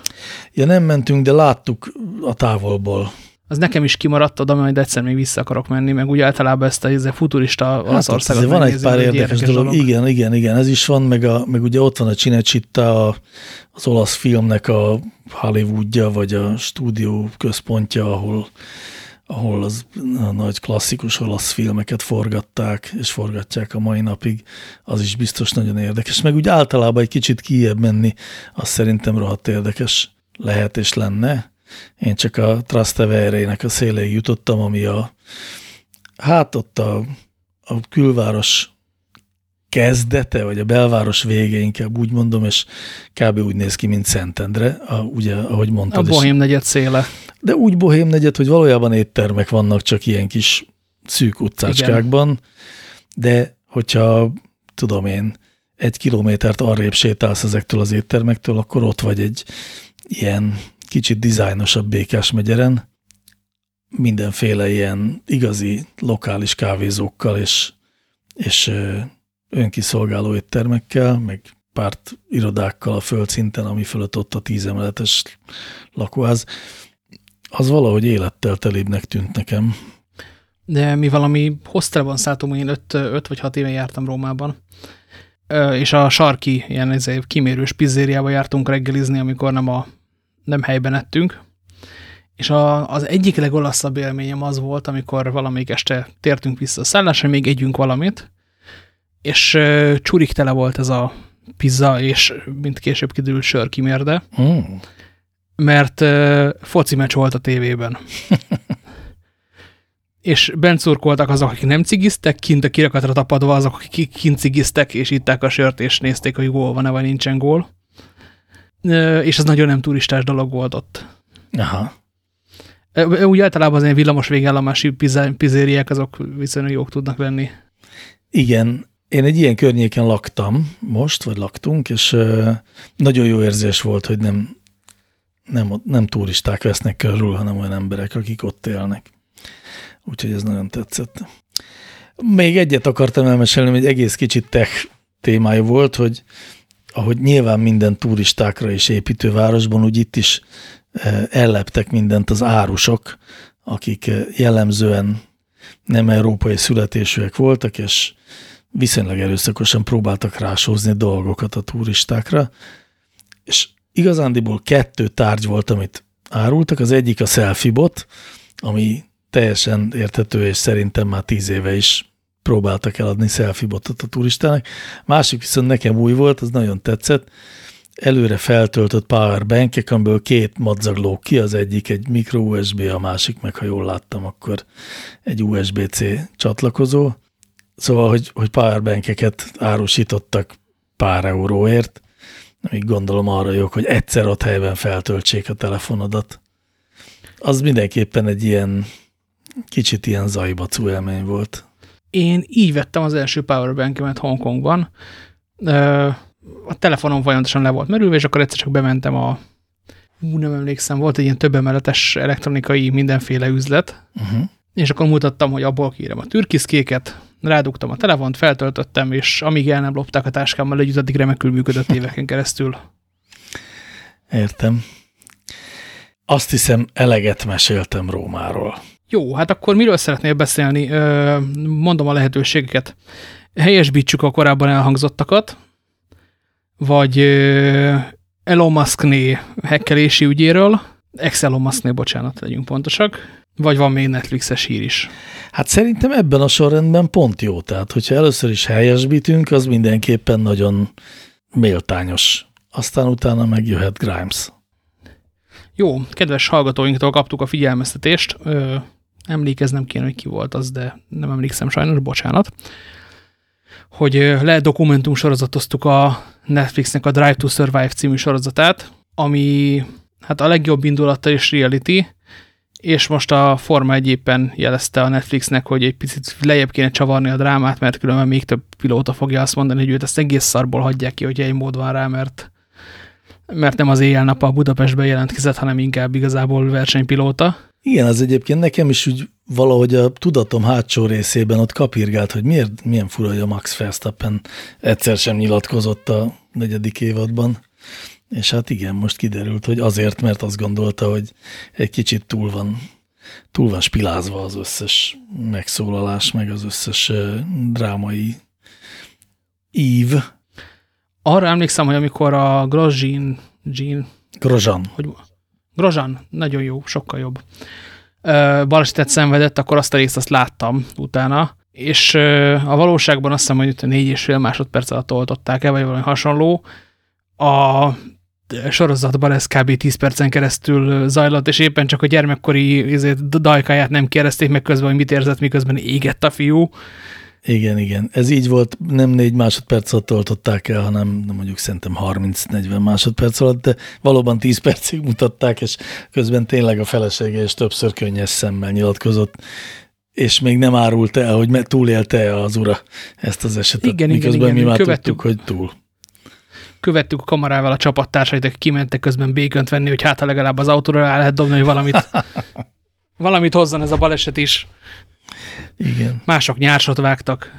Ja, nem mentünk, de láttuk a távolból. Az nekem is kimaradt, oda majd egyszer még vissza akarok menni, meg úgy általában ezt a, ez a futurista hát Olaszországot Van egy pár érdekes, érdekes dolog. dolog. Igen, igen, igen, ez is van, meg, a, meg ugye ott van a Cinecitta, az olasz filmnek a Hollywoodja, vagy a stúdió központja, ahol ahol az a nagy klasszikus olasz filmeket forgatták, és forgatják a mai napig, az is biztos nagyon érdekes. Meg úgy általában egy kicsit kijebb menni, az szerintem rohadt érdekes lehet és lenne. Én csak a Trastevere-nek a széléig jutottam, ami a, hát ott a, a külváros kezdete, vagy a belváros vége, inkább úgy mondom, és kb. úgy néz ki, mint Szentendre, a, ugye, ahogy mondtad. A Bohém negyed széle. De úgy Bohém negyed, hogy valójában éttermek vannak csak ilyen kis szűk utcácskákban, Igen. de hogyha, tudom én, egy kilométert arrébb sétálsz ezektől az éttermektől, akkor ott vagy egy ilyen kicsit dizájnosabb békás megyeren, mindenféle ilyen igazi lokális kávézókkal és, és önkiszolgáló éttermekkel, meg párt irodákkal a földszinten, ami fölött ott a tízemeletes lakóház, az valahogy élettel telébbnek tűnt nekem. De mi valami hostelban szálltunk, én öt, öt vagy hat éve jártam Rómában, és a sarki, ilyen kimérős pizzériába jártunk reggelizni, amikor nem, a, nem helyben ettünk, és a, az egyik legolaszabb élményem az volt, amikor valamelyik este tértünk vissza a szállásra, még együnk valamit, és uh, csurik tele volt ez a pizza, és mint később kiderült sörkimérde, mm. mert uh, foci meccs volt a tévében. és bent szurkoltak azok, akik nem cigiztek, kint a kirakatra tapadva azok, akik kint cigiztek, és itták a sört, és nézték, hogy gól van-e, vagy nincsen gól. És ez nagyon nem turistás dolog volt ott. Aha. Úgy általában az ilyen villamos végállomási pizzériák azok viszonylag jók tudnak lenni. Igen, én egy ilyen környéken laktam most, vagy laktunk, és nagyon jó érzés volt, hogy nem, nem, nem turisták vesznek körül, hanem olyan emberek, akik ott élnek. Úgyhogy ez nagyon tetszett. Még egyet akartam elmesélni, hogy egy egész kicsit tech témája volt, hogy ahogy nyilván minden turistákra és építővárosban, úgy itt is elleptek mindent az árusok, akik jellemzően nem európai születésűek voltak, és viszonylag erőszakosan próbáltak rásózni dolgokat a turistákra, és igazándiból kettő tárgy volt, amit árultak. Az egyik a selfie bot, ami teljesen értető, és szerintem már tíz éve is próbáltak eladni selfie botot a turistának. Másik viszont nekem új volt, az nagyon tetszett. Előre feltöltött powerbankek, amiből két madzagló ki, az egyik egy micro USB, a másik meg, ha jól láttam, akkor egy USB-C csatlakozó. Szóval, hogy, hogy powerbankeket árusítottak pár euróért, még gondolom arra jók, hogy egyszer ott helyben feltöltsék a telefonodat. Az mindenképpen egy ilyen kicsit ilyen zajbacú élmény volt. Én így vettem az első powerbankemet Hongkongban. A telefonom folyamatosan le volt merülve, és akkor egyszer csak bementem a ú, nem emlékszem, volt egy ilyen több emeletes elektronikai mindenféle üzlet, uh -huh. és akkor mutattam, hogy abból kérem a türkiszkéket, rádugtam a telefont, feltöltöttem, és amíg el nem lopták a táskámmal együtt, addig remekül működött éveken keresztül. Értem. Azt hiszem, eleget meséltem Rómáról. Jó, hát akkor miről szeretnél beszélni? Mondom a lehetőségeket. Helyesbítsük a korábban elhangzottakat, vagy Elon Musk-né hekkelési ügyéről, ex-Elon Musk-né, bocsánat, legyünk pontosak, vagy van még Netflixes hír is? Hát szerintem ebben a sorrendben pont jó. Tehát, hogyha először is helyesbítünk, az mindenképpen nagyon méltányos. Aztán utána megjöhet Grimes. Jó, kedves hallgatóinktól kaptuk a figyelmeztetést. Emlékeznem kéne, hogy ki volt az, de nem emlékszem sajnos, bocsánat. Hogy le dokumentum sorozatoztuk a Netflixnek a Drive to Survive című sorozatát, ami hát a legjobb indulattal és reality, és most a Forma egyéppen jelezte a Netflixnek, hogy egy picit lejjebb kéne csavarni a drámát, mert különben még több pilóta fogja azt mondani, hogy őt ezt egész szarból hagyják ki, hogy egy mód van rá, mert, mert nem az éjjel-nap a Budapestben jelentkezett, hanem inkább igazából versenypilóta. Igen, az egyébként nekem is úgy valahogy a tudatom hátsó részében ott kapirgált, hogy miért, milyen fura, hogy a Max Verstappen egyszer sem nyilatkozott a negyedik évadban. És hát igen, most kiderült, hogy azért, mert azt gondolta, hogy egy kicsit túl van, túl van spilázva az összes megszólalás, meg az összes drámai ív. Arra emlékszem, hogy amikor a Grozsin, Jean, Grozsan. Hogy, Grozsan, nagyon jó, sokkal jobb. Balesetet szenvedett, akkor azt a részt azt láttam utána, és a valóságban azt hiszem, hogy négy és fél másodperc alatt oltották el, vagy valami hasonló. A sorozatban ez kb. 10 percen keresztül zajlott, és éppen csak a gyermekkori izét, dajkáját nem kérdezték meg közben, hogy mit érzett, miközben égett a fiú. Igen, igen. Ez így volt, nem négy másodperc alatt toltották el, hanem mondjuk szerintem 30-40 másodperc alatt, de valóban 10 percig mutatták, és közben tényleg a felesége és többször könnyes szemmel nyilatkozott, és még nem árult el, hogy túlélte az ura ezt az esetet, igen, miközben igen, mi igen, már követtük. tudtuk, hogy túl követtük a kamarával a csapattársait, akik kimentek közben békönt venni, hogy hát legalább az autóra rá lehet dobni, hogy valamit, valamit hozzon ez a baleset is. Igen. Mások nyársot vágtak.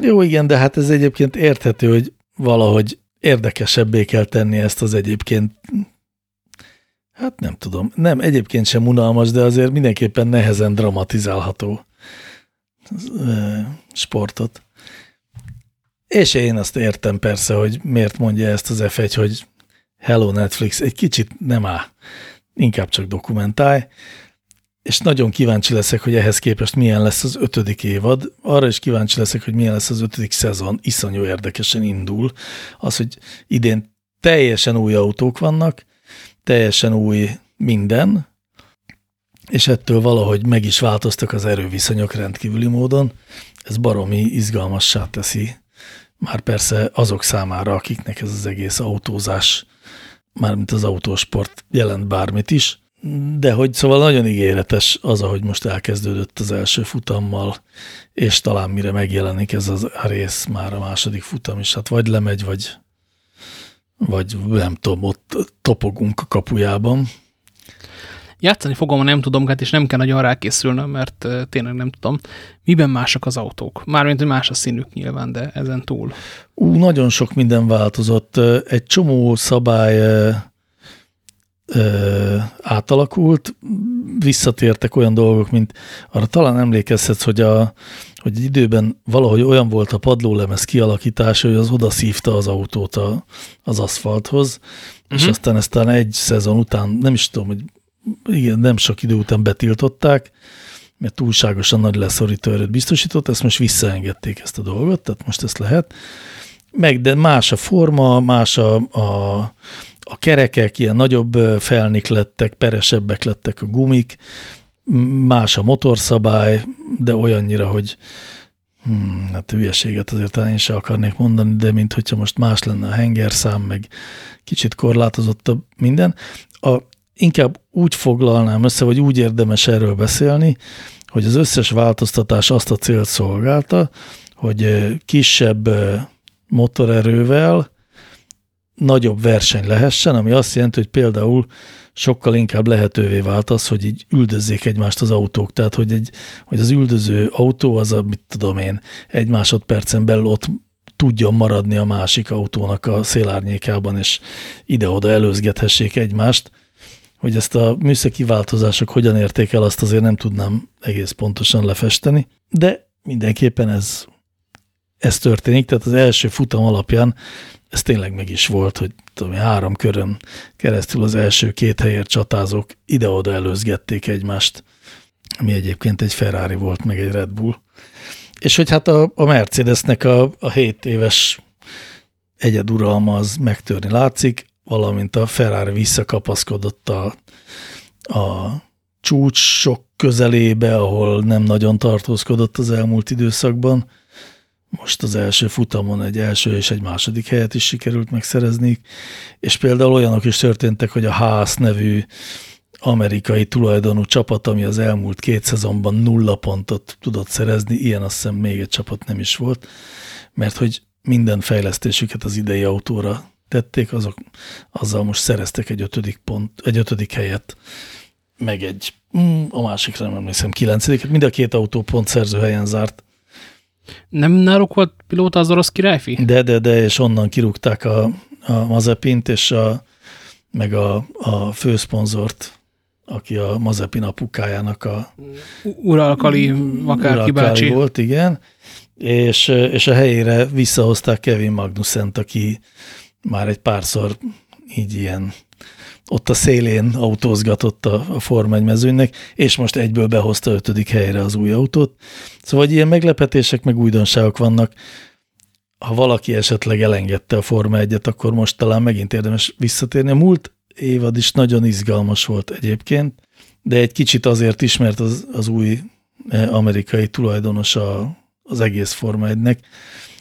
Jó, igen, de hát ez egyébként érthető, hogy valahogy érdekesebbé kell tenni ezt az egyébként, hát nem tudom, nem, egyébként sem unalmas, de azért mindenképpen nehezen dramatizálható sportot. És én azt értem persze, hogy miért mondja ezt az F1, hogy Hello Netflix, egy kicsit nem áll, inkább csak dokumentálj, és nagyon kíváncsi leszek, hogy ehhez képest milyen lesz az ötödik évad. Arra is kíváncsi leszek, hogy milyen lesz az ötödik szezon. Iszonyú érdekesen indul. Az, hogy idén teljesen új autók vannak, teljesen új minden, és ettől valahogy meg is változtak az erőviszonyok rendkívüli módon. Ez baromi izgalmassá teszi már persze azok számára, akiknek ez az egész autózás, mármint az autósport jelent bármit is, de hogy szóval nagyon ígéretes az, ahogy most elkezdődött az első futammal, és talán mire megjelenik ez az a rész, már a második futam is, hát vagy lemegy, vagy, vagy nem tudom, ott topogunk a kapujában. Játszani fogom, nem tudom, hát és nem kell nagyon rákészülnöm, mert tényleg nem tudom. Miben mások az autók? Mármint, hogy más a színük nyilván, de ezen túl. Ú, nagyon sok minden változott. Egy csomó szabály ö, átalakult, visszatértek olyan dolgok, mint arra talán emlékezhetsz, hogy, a, hogy időben valahogy olyan volt a padlólemez kialakítása, hogy az oda szívta az autót a, az aszfalthoz, uh -huh. és mhm. aztán ezt egy szezon után, nem is tudom, hogy igen, nem sok idő után betiltották, mert túlságosan nagy leszorító erőt biztosított, ezt most visszaengedték ezt a dolgot, tehát most ezt lehet. Meg, de más a forma, más a, a, a kerekek, ilyen nagyobb felnik lettek, peresebbek lettek a gumik, más a motorszabály, de olyannyira, hogy hmm, hát hülyeséget azért talán én sem akarnék mondani, de mint hogyha most más lenne a hengerszám, meg kicsit korlátozottabb minden. A, inkább úgy foglalnám össze, vagy úgy érdemes erről beszélni, hogy az összes változtatás azt a célt szolgálta, hogy kisebb motorerővel nagyobb verseny lehessen, ami azt jelenti, hogy például sokkal inkább lehetővé vált az, hogy így üldözzék egymást az autók. Tehát, hogy, egy, hogy az üldöző autó az a, mit tudom én, egy másodpercen belül ott tudjon maradni a másik autónak a szélárnyékában, és ide-oda előzgethessék egymást. Hogy ezt a műszaki változások hogyan érték el, azt azért nem tudnám egész pontosan lefesteni, de mindenképpen ez, ez történik, tehát az első futam alapján ez tényleg meg is volt, hogy tudom, három körön keresztül az első két helyért csatázók ide-oda előzgették egymást, ami egyébként egy Ferrari volt, meg egy Red Bull. És hogy hát a, a Mercedesnek a, a 7 éves egyeduralma az megtörni látszik, valamint a Ferrari visszakapaszkodott a, a csúcsok közelébe, ahol nem nagyon tartózkodott az elmúlt időszakban, most az első futamon egy első és egy második helyet is sikerült megszerezni, és például olyanok is történtek, hogy a Haas nevű amerikai tulajdonú csapat, ami az elmúlt két szezonban nulla pontot tudott szerezni, ilyen azt hiszem még egy csapat nem is volt, mert hogy minden fejlesztésüket az idei autóra tették, azok azzal most szereztek egy ötödik, pont, egy ötödik helyet, meg egy, mm, a másikra nem emlékszem, kilencediket, mind a két autó pontszerző helyen zárt, nem náluk volt pilóta az orosz királyfi? De, de, de, és onnan kirúgták a, a Mazepint, és a, meg a, a főszponzort, aki a Mazepin apukájának a... Uralkali Vakárki bácsi. volt, igen. És, és a helyére visszahozták Kevin Magnussen-t, aki már egy párszor így ilyen ott a szélén autózgatott a, a Forma 1 mezőnynek, és most egyből behozta ötödik helyre az új autót. Szóval ilyen meglepetések, meg újdonságok vannak. Ha valaki esetleg elengedte a Forma 1-et, akkor most talán megint érdemes visszatérni. A múlt évad is nagyon izgalmas volt egyébként, de egy kicsit azért is, mert az, az új eh, amerikai tulajdonos a, az egész Forma 1-nek,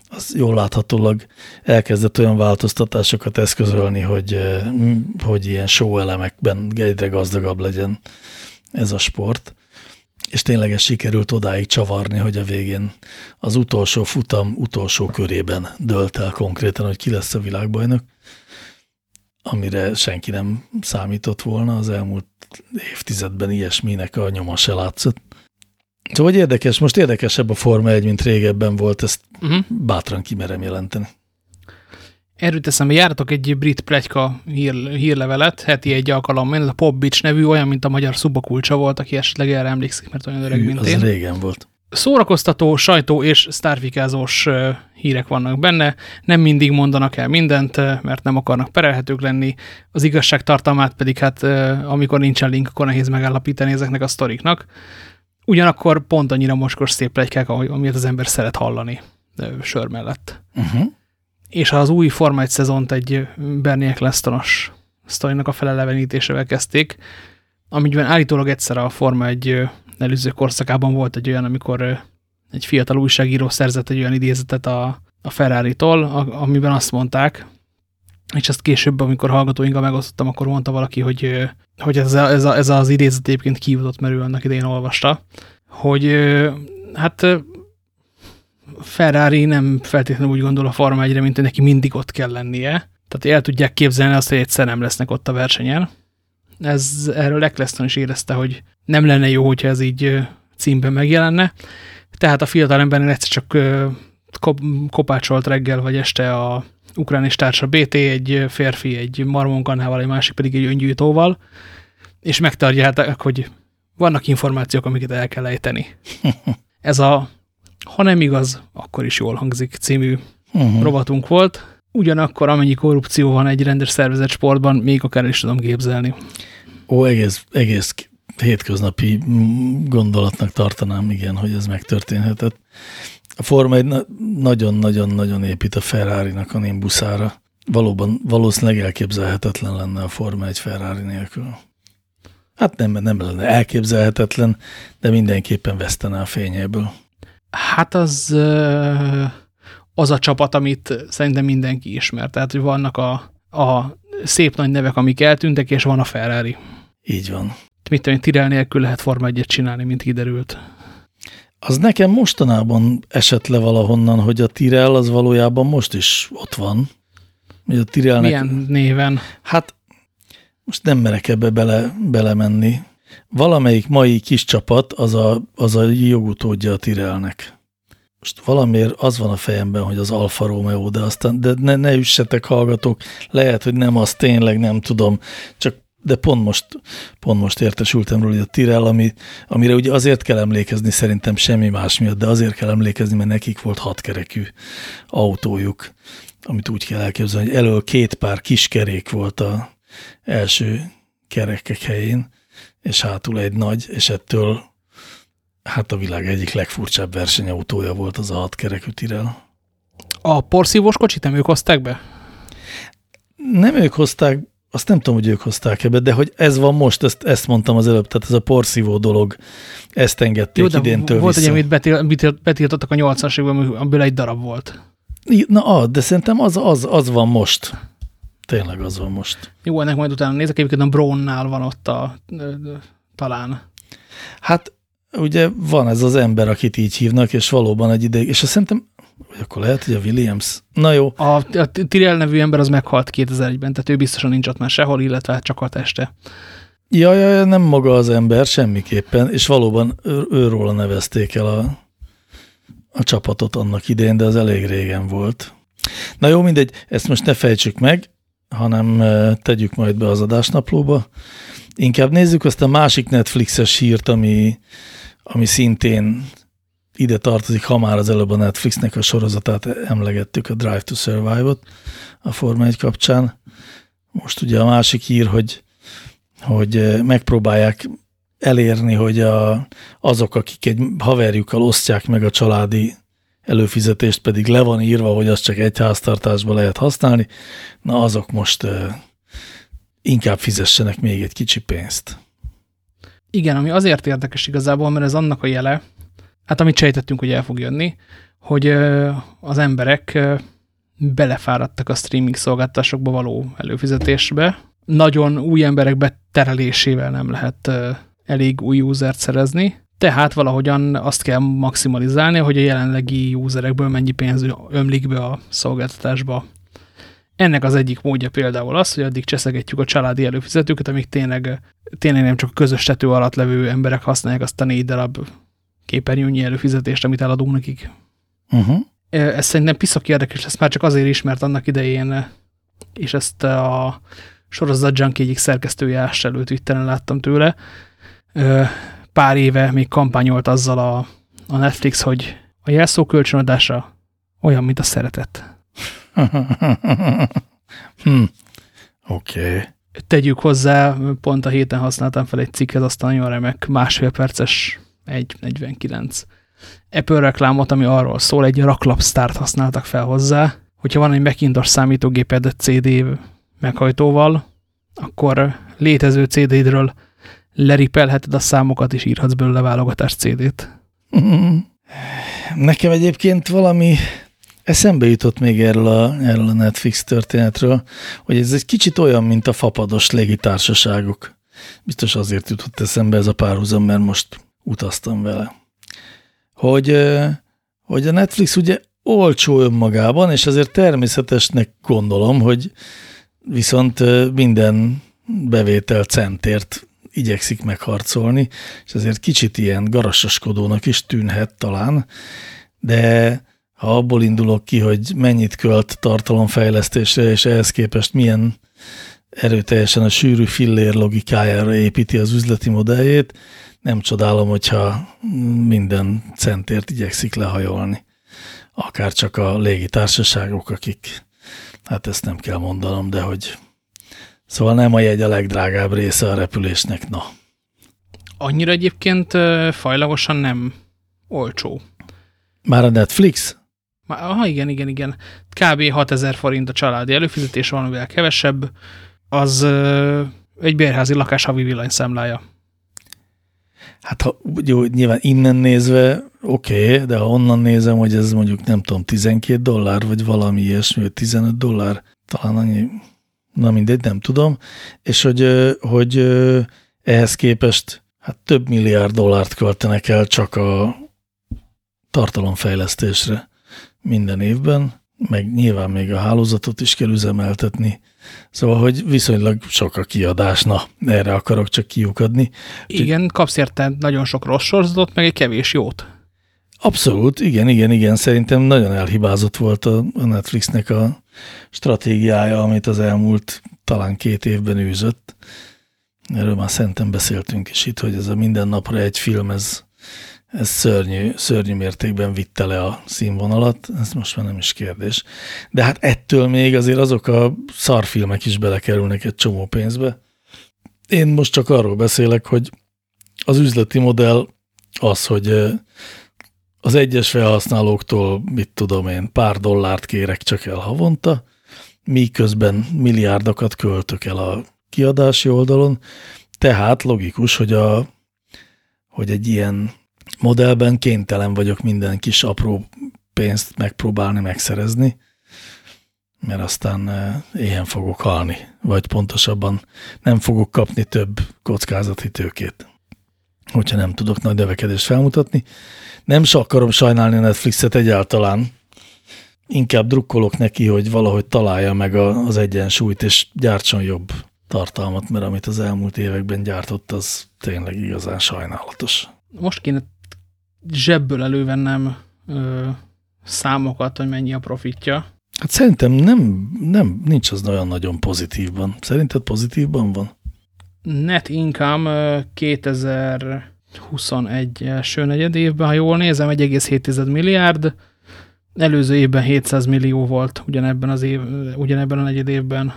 az jól láthatólag elkezdett olyan változtatásokat eszközölni, hogy, hogy ilyen show elemekben egyre gazdagabb legyen ez a sport. És tényleg sikerült odáig csavarni, hogy a végén az utolsó futam utolsó körében dölt el konkrétan, hogy ki lesz a világbajnok, amire senki nem számított volna az elmúlt évtizedben ilyesminek a nyoma se látszott. Szóval hogy érdekes, most érdekesebb a Forma 1, mint régebben volt, ezt uh mhm. -huh. bátran kimerem jelenteni. Erről teszem, járatok egy brit plegyka hír, hírlevelet, heti egy alkalommal, ez a Pop Beach nevű, olyan, mint a magyar szubakulcsa volt, aki esetleg erre emlékszik, mert olyan öreg, mint az én. régen volt. Szórakoztató, sajtó és sztárfikázós hírek vannak benne, nem mindig mondanak el mindent, mert nem akarnak perelhetők lenni, az igazság tartalmát pedig hát amikor nincsen link, akkor nehéz megállapítani ezeknek a sztoriknak. Ugyanakkor pont annyira moskos szép plegykák, amilyet az ember szeret hallani sör mellett. Uh mhm. -huh. És az új Forma 1 szezont egy Bernie Ecclestonos sztorinak a felelevenítésével kezdték, amiben állítólag egyszer a Forma egy előző korszakában volt egy olyan, amikor egy fiatal újságíró szerzett egy olyan idézetet a, a Ferrari-tól, amiben azt mondták, és ezt később, amikor hallgatóinkkal megosztottam, akkor mondta valaki, hogy, hogy ez, ez, ez az idézet egyébként kijutott, mert ő annak idején olvasta, hogy hát Ferrari nem feltétlenül úgy gondol a Forma 1 mint hogy neki mindig ott kell lennie. Tehát el tudják képzelni azt, hogy egyszer nem lesznek ott a versenyen. Ez, erről Eccleston is érezte, hogy nem lenne jó, hogyha ez így címben megjelenne. Tehát a fiatal embernek egyszer csak kopácsolt reggel vagy este a ukrán és társa BT, egy férfi egy marmonkanával, egy másik pedig egy öngyújtóval, és megtartják, hogy vannak információk, amiket el kell ejteni. Ez a ha nem igaz, akkor is jól hangzik című uh mhm. -huh. rovatunk volt. Ugyanakkor amennyi korrupció van egy rendes szervezett sportban, még akár is tudom képzelni. Ó, egész, egész hétköznapi gondolatnak tartanám, igen, hogy ez megtörténhetett. A Forma egy nagyon-nagyon-nagyon épít a Ferrari-nak a Nimbuszára. Valóban, valószínűleg elképzelhetetlen lenne a Forma egy Ferrari nélkül. Hát nem, nem lenne elképzelhetetlen, de mindenképpen vesztene a fényéből. Hát az, az a csapat, amit szerintem mindenki ismer. Tehát, hogy vannak a, a szép nagy nevek, amik eltűntek, és van a Ferrari. Így van. Mit tudom, Tirel nélkül lehet Forma 1 csinálni, mint kiderült. Az nekem mostanában esett le valahonnan, hogy a Tirel az valójában most is ott van. Hogy a Tirelnek, Milyen néven? Hát most nem merek ebbe bele, belemenni. Valamelyik mai kis csapat az a, az a jogutódja a Tirelnek. Most valamiért az van a fejemben, hogy az Alfa Romeo, de aztán de ne, ne üssetek hallgatók, lehet, hogy nem az tényleg, nem tudom, csak de pont most, pont most értesültem róla, hogy a Tirel, ami, amire ugye azért kell emlékezni, szerintem semmi más miatt, de azért kell emlékezni, mert nekik volt hatkerekű autójuk, amit úgy kell elképzelni, hogy elől két pár kis kerék volt a első kerekek helyén, és hátul egy nagy, és ettől hát a világ egyik legfurcsább versenyautója volt az a hatkerekű Tirel. A porszívós kocsit nem ők hozták be? Nem ők hozták azt nem tudom, hogy ők hozták ebbe, de hogy ez van most, ezt, ezt mondtam az előbb, tehát ez a porszívó dolog, ezt engedték Jó, idéntől Volt egy, amit betil, betiltottak a 80-as évben, amiből egy darab volt. Na, de szerintem az, az, az van most. Tényleg az van most. Jó, ennek majd utána nézek, egyébként a Brownnál van ott a, talán. Hát ugye van ez az ember, akit így hívnak, és valóban egy ideig, és azt szerintem vagy akkor lehet, hogy a Williams. Na jó. A, a Tyrell nevű ember az meghalt 2001-ben, tehát ő biztosan nincs ott már sehol, illetve hát csak a teste. Ja, ja, ja, nem maga az ember semmiképpen, és valóban ő, őróla nevezték el a, a csapatot annak idején, de az elég régen volt. Na jó, mindegy, ezt most ne fejtsük meg, hanem tegyük majd be az adásnaplóba. Inkább nézzük azt a másik Netflixes hírt, ami, ami szintén ide tartozik, ha már az előbb a Netflixnek a sorozatát emlegettük, a Drive to Survive-ot a Forma 1 kapcsán. Most ugye a másik hír, hogy, hogy eh, megpróbálják elérni, hogy a, azok, akik egy haverjukkal osztják meg a családi előfizetést, pedig le van írva, hogy azt csak egy háztartásban lehet használni, na azok most uh, inkább fizessenek még egy kicsi pénzt. Igen, ami azért érdekes igazából, mert ez annak a jele, hát amit sejtettünk, hogy el fog jönni, hogy az emberek belefáradtak a streaming szolgáltatásokba való előfizetésbe. Nagyon új emberek beterelésével nem lehet elég új usert szerezni, tehát valahogyan azt kell maximalizálni, hogy a jelenlegi userekből mennyi pénz ömlik be a szolgáltatásba. Ennek az egyik módja például az, hogy addig cseszegetjük a családi előfizetőket, amíg tényleg, tényleg nem csak a közös tető alatt levő emberek használják azt a négy darab képernyőnyi előfizetést, amit eladunk nekik. Uh -huh. Ez szerintem piszak érdekes lesz már csak azért is, mert annak idején, és ezt a sorozat Junkie egyik szerkesztője előtt Twitteren láttam tőle, pár éve még kampányolt azzal a, a Netflix, hogy a jelszó kölcsönadása olyan, mint a szeretet. hmm. Oké. Okay. Tegyük hozzá, pont a héten használtam fel egy cikket, aztán nagyon remek másfél perces 1.49 Apple reklámot, ami arról szól, egy raklapsztárt használtak fel hozzá, hogyha van egy Macintosh számítógéped CD meghajtóval, akkor létező CD-dről leripelheted a számokat, és írhatsz belőle válogatás CD-t. Nekem egyébként valami eszembe jutott még erről a, erről a Netflix történetről, hogy ez egy kicsit olyan, mint a fapados légitársaságok. Biztos azért jutott eszembe ez a párhuzam, mert most utaztam vele. Hogy, hogy a Netflix ugye olcsó önmagában, és azért természetesnek gondolom, hogy viszont minden bevétel centért igyekszik megharcolni, és ezért kicsit ilyen garasoskodónak is tűnhet talán, de ha abból indulok ki, hogy mennyit költ tartalomfejlesztésre, és ehhez képest milyen erőteljesen a sűrű fillér logikájára építi az üzleti modelljét, nem csodálom, hogyha minden centért igyekszik lehajolni. Akár csak a légitársaságok, akik, hát ezt nem kell mondanom, de hogy Szóval nem a jegy a legdrágább része a repülésnek, na. Annyira egyébként fajlagosan nem olcsó. Már a Netflix? Már, aha, igen, igen, igen. Kb. 6000 forint a családi előfizetés, valamivel kevesebb. Az egy bérházi lakás havi villanyszámlája. Hát ha, jó, nyilván innen nézve oké, okay, de ha onnan nézem, hogy ez mondjuk nem tudom, 12 dollár, vagy valami ilyesmi, vagy 15 dollár, talán annyi, na mindegy, nem tudom, és hogy, hogy ehhez képest hát több milliárd dollárt költenek el csak a tartalomfejlesztésre minden évben, meg nyilván még a hálózatot is kell üzemeltetni. Szóval, hogy viszonylag sok a kiadás, na, erre akarok csak kiukadni. Igen, kapsz érte nagyon sok rossz sorozatot, meg egy kevés jót. Abszolút, igen, igen, igen. Szerintem nagyon elhibázott volt a Netflixnek a stratégiája, amit az elmúlt talán két évben űzött. Erről már szerintem beszéltünk is itt, hogy ez a minden napra egy film, ez ez szörnyű, szörnyű mértékben vitte le a színvonalat, ez most már nem is kérdés. De hát ettől még azért azok a szarfilmek is belekerülnek egy csomó pénzbe. Én most csak arról beszélek, hogy az üzleti modell az, hogy az egyes felhasználóktól, mit tudom én, pár dollárt kérek csak el havonta, miközben milliárdokat költök el a kiadási oldalon, tehát logikus, hogy, a, hogy egy ilyen modellben kénytelen vagyok minden kis apró pénzt megpróbálni megszerezni, mert aztán éhen fogok halni, vagy pontosabban nem fogok kapni több kockázati tőkét, hogyha nem tudok nagy növekedést felmutatni. Nem is akarom sajnálni a Netflixet egyáltalán, inkább drukkolok neki, hogy valahogy találja meg az egyensúlyt, és gyártson jobb tartalmat, mert amit az elmúlt években gyártott, az tényleg igazán sajnálatos. Most kéne zsebből elővennem ö, számokat, hogy mennyi a profitja. Hát szerintem nem, nem, nincs az olyan nagyon pozitívban. Szerinted pozitívban van? Net income 2021 első negyed évben, ha jól nézem, 1,7 milliárd, előző évben 700 millió volt ugyanebben, az év, ugyanebben a negyed évben.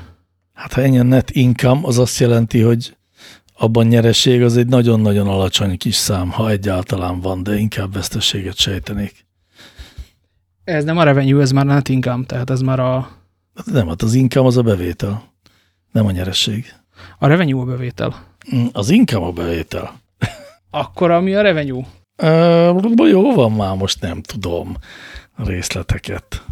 Hát ha ennyi a net income, az azt jelenti, hogy abban nyereség az egy nagyon-nagyon alacsony kis szám, ha egyáltalán van, de inkább veszteséget sejtenék. Ez nem a revenue, ez már net income, tehát ez már a... Nem, hát az income az a bevétel, nem a nyereség. A revenue a bevétel. Mm, az income a bevétel. Akkor ami a revenue? Uh, jó van már, most nem tudom a részleteket.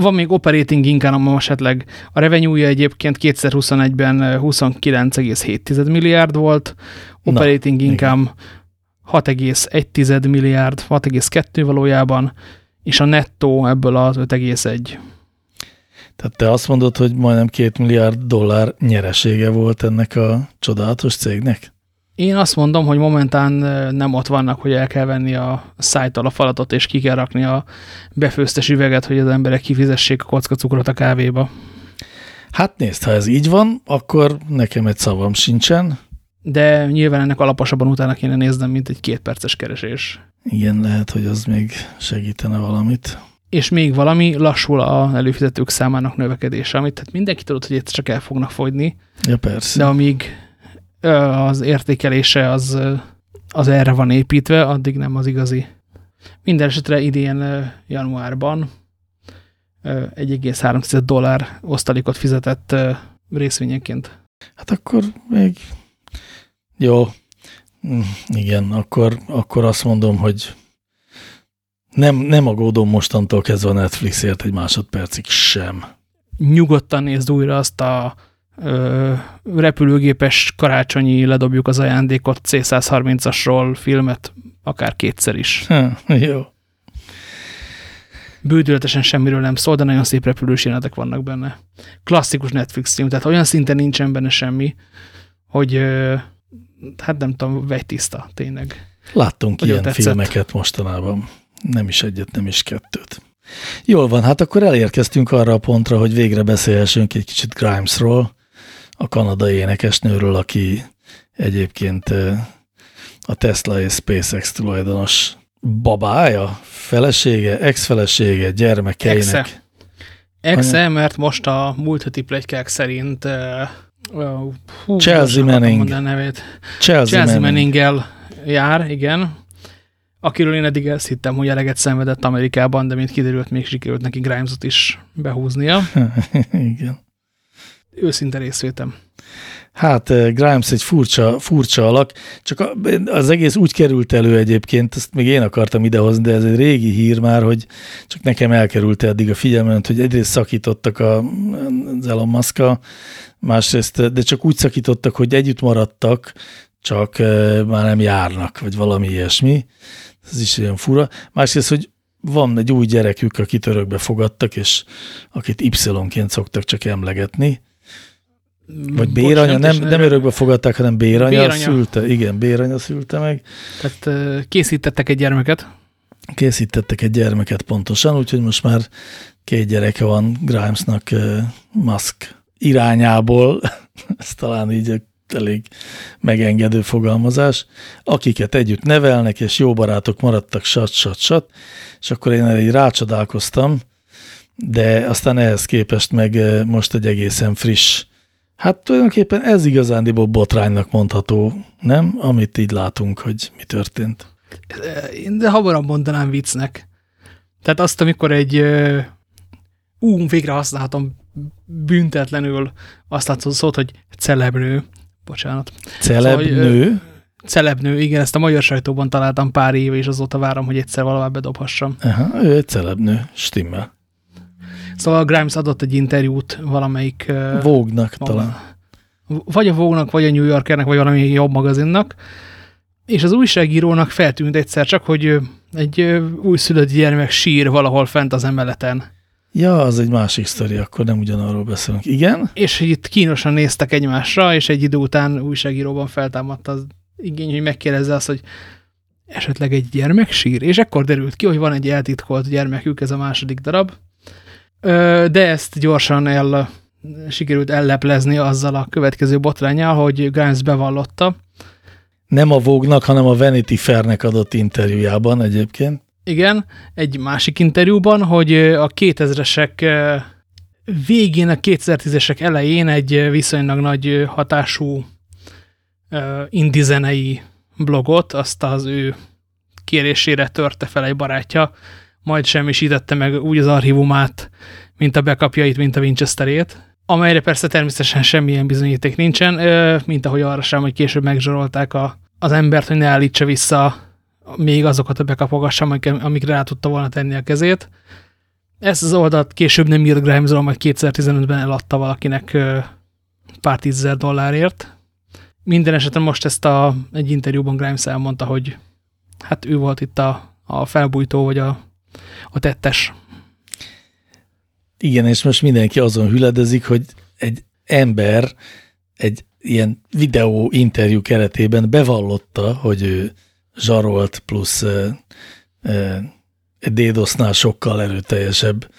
Van még operating income esetleg. A revenue-ja egyébként 2021-ben 29,7 milliárd volt, operating Na, income 6,1 milliárd, 6,2 valójában, és a nettó ebből az 5,1. Tehát te azt mondod, hogy majdnem 2 milliárd dollár nyeresége volt ennek a csodálatos cégnek? Én azt mondom, hogy momentán nem ott vannak, hogy el kell venni a szájtól a falatot, és ki kell rakni a befőztes üveget, hogy az emberek kifizessék a kockacukrot a kávéba. Hát nézd, ha ez így van, akkor nekem egy szavam sincsen. De nyilván ennek alaposabban utána kéne néznem, mint egy két perces keresés. Igen, lehet, hogy az még segítene valamit. És még valami, lassul a előfizetők számának növekedése, amit tehát mindenki tudott, hogy ezt csak el fognak fogyni. Ja, persze. De amíg az értékelése az, az erre van építve, addig nem az igazi. Minden esetre idén januárban 1,3 dollár osztalékot fizetett részvényenként. Hát akkor még jó. Igen, akkor, akkor azt mondom, hogy nem, nem aggódom mostantól kezdve a Netflixért egy másodpercig sem. Nyugodtan nézd újra azt a ö, repülőgépes karácsonyi ledobjuk az ajándékot C-130-asról filmet, akár kétszer is. Ha, jó. Bődületesen semmiről nem szól, de nagyon szép repülős jelenetek vannak benne. Klasszikus Netflix film, tehát olyan szinten nincsen benne semmi, hogy ö, hát nem tudom, vegy tiszta, tényleg. Láttunk Nagyon ilyen tetszett. filmeket mostanában. Nem is egyet, nem is kettőt. Jól van, hát akkor elérkeztünk arra a pontra, hogy végre beszélhessünk egy kicsit Grimesról, a kanadai énekesnőről, aki egyébként a Tesla és SpaceX tulajdonos babája, felesége, ex-felesége, gyermekeinek. Exe. Exe, mert most a múlt heti plegykák szerint hú, Chelsea Manning. Nevét. Chelsea, Chelsea Manning. Manning-el jár, igen. Akiről én eddig ezt hittem, hogy eleget szenvedett Amerikában, de mint kiderült, még sikerült neki Grimesot is behúznia. igen. Őszinte részvétem. Hát eh, Grimes egy furcsa, furcsa alak, csak az egész úgy került elő egyébként, ezt még én akartam idehozni, de ez egy régi hír már, hogy csak nekem elkerült eddig a figyelmet, hogy egyrészt szakítottak a, az Elon musk másrészt, de csak úgy szakítottak, hogy együtt maradtak, csak eh, már nem járnak, vagy valami ilyesmi. Ez is olyan fura. Másrészt, hogy van egy új gyerekük, akit örökbe fogadtak, és akit Y-ként szoktak csak emlegetni, vagy béranya, nem, nem örökbe fogadták, hanem béranya, béranya szülte. Igen, béranya szülte meg. Tehát készítettek egy gyermeket. Készítettek egy gyermeket pontosan, úgyhogy most már két gyereke van Grimesnak Musk irányából. Ez talán így elég megengedő fogalmazás, akiket együtt nevelnek, és jó barátok maradtak, sat, sat, sat, és akkor én erre így rácsodálkoztam, de aztán ehhez képest meg most egy egészen friss Hát tulajdonképpen ez igazándiból botránynak mondható, nem? Amit így látunk, hogy mi történt. De hamarabb mondanám viccnek. Tehát azt, amikor egy ú, végre használhatom büntetlenül azt látszott szót, hogy celebnő. Bocsánat. Celebnő? Szóval, celebnő, igen, ezt a magyar sajtóban találtam pár éve, és azóta várom, hogy egyszer valahogy bedobhassam. Aha, ő egy celebnő, stimmel. Szóval Grimes adott egy interjút valamelyik... Vogue-nak talán. Vagy a Vogue-nak, vagy a New Yorkernek, vagy valami jobb magazinnak. És az újságírónak feltűnt egyszer csak, hogy egy újszülött gyermek sír valahol fent az emeleten. Ja, az egy másik sztori, akkor nem ugyanarról beszélünk. Igen? És hogy itt kínosan néztek egymásra, és egy idő után újságíróban feltámadt az igény, hogy megkérdezze azt, hogy esetleg egy gyermek sír, és ekkor derült ki, hogy van egy eltitkolt gyermekük, ez a második darab, de ezt gyorsan el, sikerült elleplezni azzal a következő botrányjal, hogy Grimes bevallotta. Nem a Vogue-nak, hanem a Vanity Fair-nek adott interjújában egyébként. Igen, egy másik interjúban, hogy a 2000-esek végén, a 2010-esek elején egy viszonylag nagy hatású indi zenei blogot, azt az ő kérésére törte fel egy barátja, majd semmisítette meg úgy az archívumát, mint a bekapjait, mint a Winchesterét, amelyre persze természetesen semmilyen bizonyíték nincsen, mint ahogy arra sem, hogy később megzsarolták a, az embert, hogy ne állítsa vissza még azokat a bekapogassam, amikre rá tudta volna tenni a kezét. Ezt az oldalt később nem írt Grimesról, majd 2015-ben eladta valakinek pár tízezer dollárért. Minden esetben most ezt a, egy interjúban Grimes elmondta, hogy hát ő volt itt a, a felbújtó, vagy a a tettes. Igen, és most mindenki azon hüledezik, hogy egy ember egy ilyen videó interjú keretében bevallotta, hogy ő zsarolt plusz e, e, DDoS-nál sokkal erőteljesebb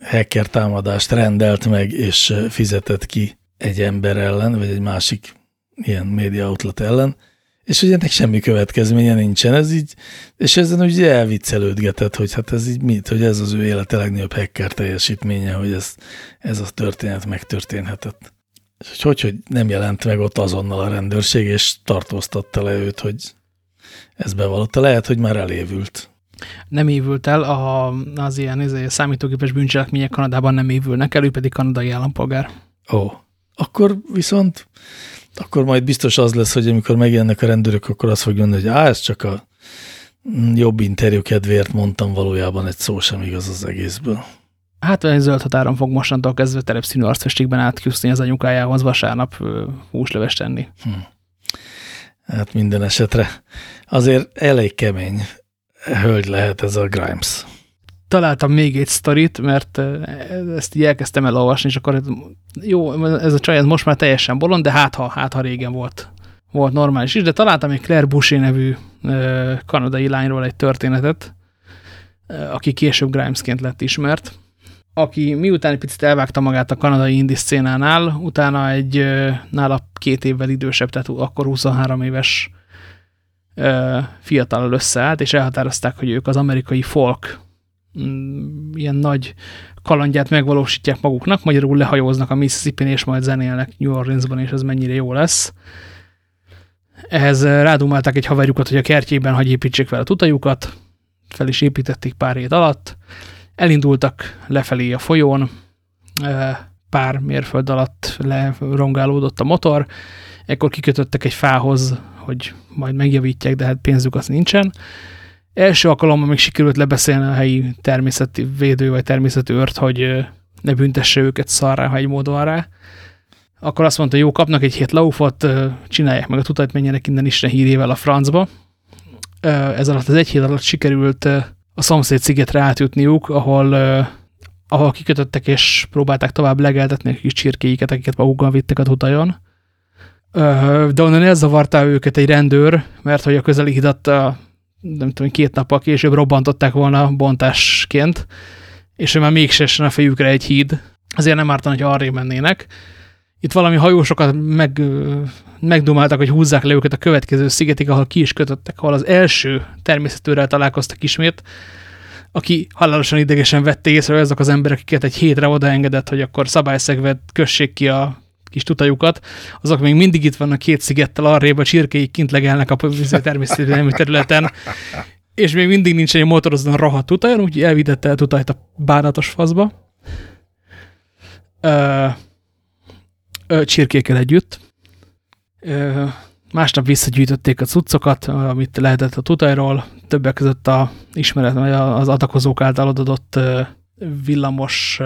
hacker támadást rendelt meg és fizetett ki egy ember ellen, vagy egy másik ilyen média outlet ellen, és hogy ennek semmi következménye nincsen. Ez így, és ezen ugye elviccelődgetett, hogy hát ez így mit, hogy ez az ő élete legnagyobb hacker teljesítménye, hogy ez, ez a történet megtörténhetett. És hogy, hogy, hogy nem jelent meg ott azonnal a rendőrség, és tartóztatta le őt, hogy ez bevallotta. Lehet, hogy már elévült. Nem évült el, a, az ilyen izé, számítógépes bűncselekmények Kanadában nem évülnek el, ő pedig kanadai állampolgár. Ó, akkor viszont akkor majd biztos az lesz, hogy amikor megjelennek a rendőrök, akkor azt fog gondolni, hogy á, ez csak a jobb interjú kedvéért mondtam valójában egy szó sem igaz az egészből. Hát egy zöld határon fog mostantól kezdve terepszínű arcfestékben átküszni az anyukájához vasárnap húslevest tenni. Hm. Hát minden esetre azért elég kemény hölgy lehet ez a Grimes találtam még egy sztorit, mert ezt így elkezdtem elolvasni, és akkor jó, ez a csaj ez most már teljesen bolond, de hát ha, hát ha régen volt, volt normális is, de találtam egy Claire Boucher nevű kanadai lányról egy történetet, aki később Grimesként lett ismert, aki miután egy picit elvágta magát a kanadai indi szcénánál, utána egy nála két évvel idősebb, tehát akkor 23 éves fiatal összeállt, és elhatározták, hogy ők az amerikai folk ilyen nagy kalandját megvalósítják maguknak, magyarul lehajóznak a Mississippi-n, és majd zenélnek New Orleansban, és ez mennyire jó lesz. Ehhez rádumálták egy haverjukat, hogy a kertjében hagy építsék fel a tutajukat, fel is építették pár hét alatt, elindultak lefelé a folyón, pár mérföld alatt lerongálódott a motor, ekkor kikötöttek egy fához, hogy majd megjavítják, de hát pénzük az nincsen. Első alkalommal még sikerült lebeszélni a helyi természeti védő vagy természeti őrt, hogy ne büntesse őket szarrá, ha egy módon rá. Akkor azt mondta, jó, kapnak egy hét laufot, csinálják meg a tutajt, menjenek innen Isten hírével a francba. Ez alatt az egy hét alatt sikerült a szomszéd szigetre átjutniuk, ahol, ahol kikötöttek és próbálták tovább legeltetni a kis csirkéiket, akiket magukkal vittek a tutajon. De onnan elzavarta őket egy rendőr, mert hogy a közeli hidat nem tudom, két nappal később robbantották volna bontásként, és már mégse a fejükre egy híd, azért nem ártan, hogy arré mennének. Itt valami hajósokat meg, megdumáltak, hogy húzzák le őket a következő szigetig, ahol ki is kötöttek, ahol az első természetőrrel találkoztak ismét, aki halálosan idegesen vette észre, hogy azok az emberek, akiket egy hétre odaengedett, hogy akkor szabályszegvet kössék ki a kis tutajukat, azok még mindig itt vannak két szigettel arrébb, a csirkéik kint legelnek a természetvédelmi területen, és még mindig nincs egy motorozóan rohadt tutajon, úgyhogy elvidette a tutajt a bánatos faszba. Ö, ö, csirkékkel együtt. Ö, másnap visszagyűjtötték a cuccokat, amit lehetett a tutajról, többek között a ismeret, az adakozók által adott villamos,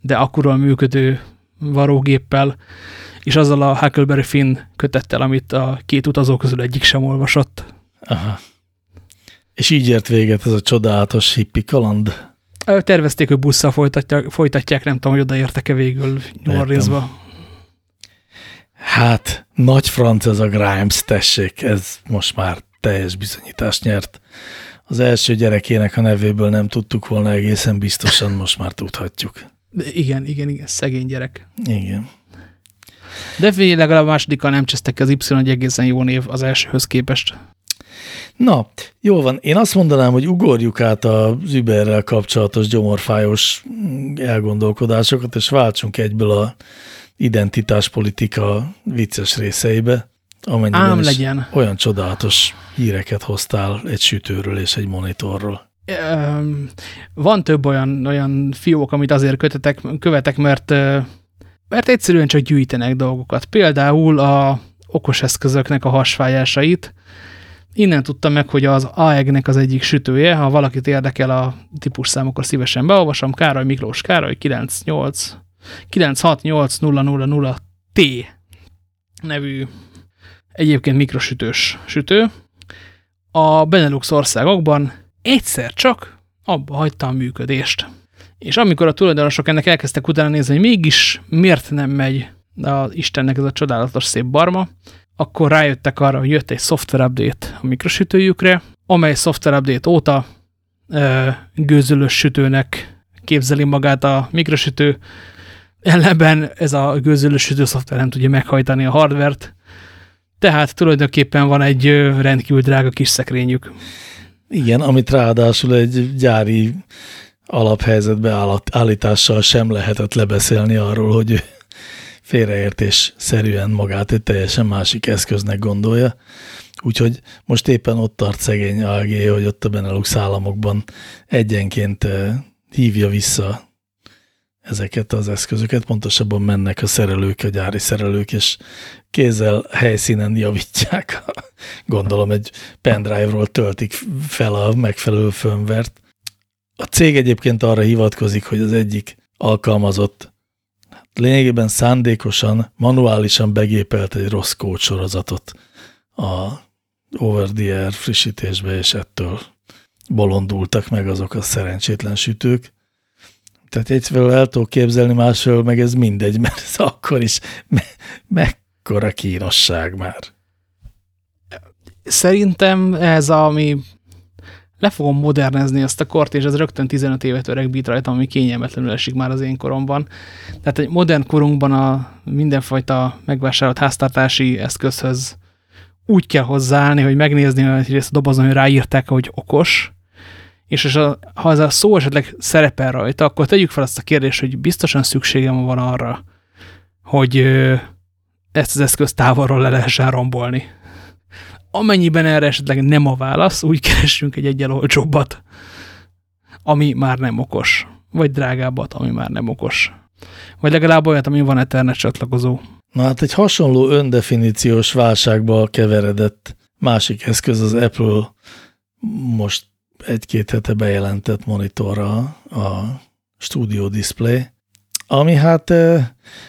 de akkúról működő varógéppel, és azzal a Huckleberry Finn kötettel, amit a két utazó közül egyik sem olvasott. Aha. És így ért véget ez a csodálatos hippi kaland? Tervezték, hogy busszal folytatják, folytatják nem tudom, hogy odaértek-e végül New Orleansba. Hát, nagy franc ez a Grimes, tessék, ez most már teljes bizonyítást nyert. Az első gyerekének a nevéből nem tudtuk volna egészen biztosan, most már tudhatjuk. Igen, igen, igen, szegény gyerek. Igen. De legalább a másodikkal nem csesztek az Y egy egészen jó név az elsőhöz képest. Na, jó van. Én azt mondanám, hogy ugorjuk át az Uberrel kapcsolatos gyomorfájos elgondolkodásokat, és váltsunk egyből a identitáspolitika vicces részeibe, amennyiben Ám legyen. olyan csodálatos híreket hoztál egy sütőről és egy monitorról van több olyan, olyan fiók, amit azért kötetek, követek, mert, mert egyszerűen csak gyűjtenek dolgokat. Például a okos eszközöknek a hasfájásait. Innen tudtam meg, hogy az AEG-nek az egyik sütője, ha valakit érdekel a típusszám, akkor szívesen beolvasom. Károly Miklós Károly 98 968000 T nevű egyébként mikrosütős sütő. A Benelux országokban egyszer csak abba hagyta a működést. És amikor a tulajdonosok ennek elkezdtek utána nézni, hogy mégis miért nem megy az Istennek ez a csodálatos szép barma, akkor rájöttek arra, hogy jött egy software update a mikrosütőjükre, amely software update óta ö, gőzölös sütőnek képzeli magát a mikrosütő, ellenben ez a gőzölös sütő szoftver nem tudja meghajtani a hardvert, tehát tulajdonképpen van egy rendkívül drága kis szekrényük. Igen, amit ráadásul egy gyári alaphelyzetbe állítással sem lehetett lebeszélni arról, hogy félreértés szerűen magát egy teljesen másik eszköznek gondolja. Úgyhogy most éppen ott tart szegény AG, hogy ott a Benelux államokban egyenként eh, hívja vissza ezeket az eszközöket, pontosabban mennek a szerelők, a gyári szerelők, és kézzel helyszínen javítják. Gondolom egy pendrive-ról töltik fel a megfelelő firmware-t. A cég egyébként arra hivatkozik, hogy az egyik alkalmazott hát lényegében szándékosan, manuálisan begépelt egy rossz kódsorozatot a over-the-air frissítésbe, és ettől bolondultak meg azok a szerencsétlen sütők. Tehát egyfelől el tudok képzelni, másfelől meg ez mindegy, mert ez akkor is me mekkora kínosság már. Szerintem ez ami le fogom modernezni azt a kort, és ez rögtön 15 évet öreg bit rajta, ami kényelmetlenül esik már az én koromban. Tehát egy modern korunkban a mindenfajta megvásárolt háztartási eszközhöz úgy kell hozzáállni, hogy megnézni, ezt a dobozon, hogy ráírták, hogy okos, és, és a, ha ez a szó esetleg szerepel rajta, akkor tegyük fel azt a kérdést, hogy biztosan szükségem van arra, hogy ezt az eszközt távolról le lehessen rombolni. Amennyiben erre esetleg nem a válasz, úgy keressünk egy egyel olcsóbbat, ami már nem okos. Vagy drágábbat, ami már nem okos. Vagy legalább olyat, ami van Ethernet csatlakozó. Na hát egy hasonló öndefiníciós válságba keveredett másik eszköz az Apple most egy-két hete bejelentett monitorra a Studio Display, ami hát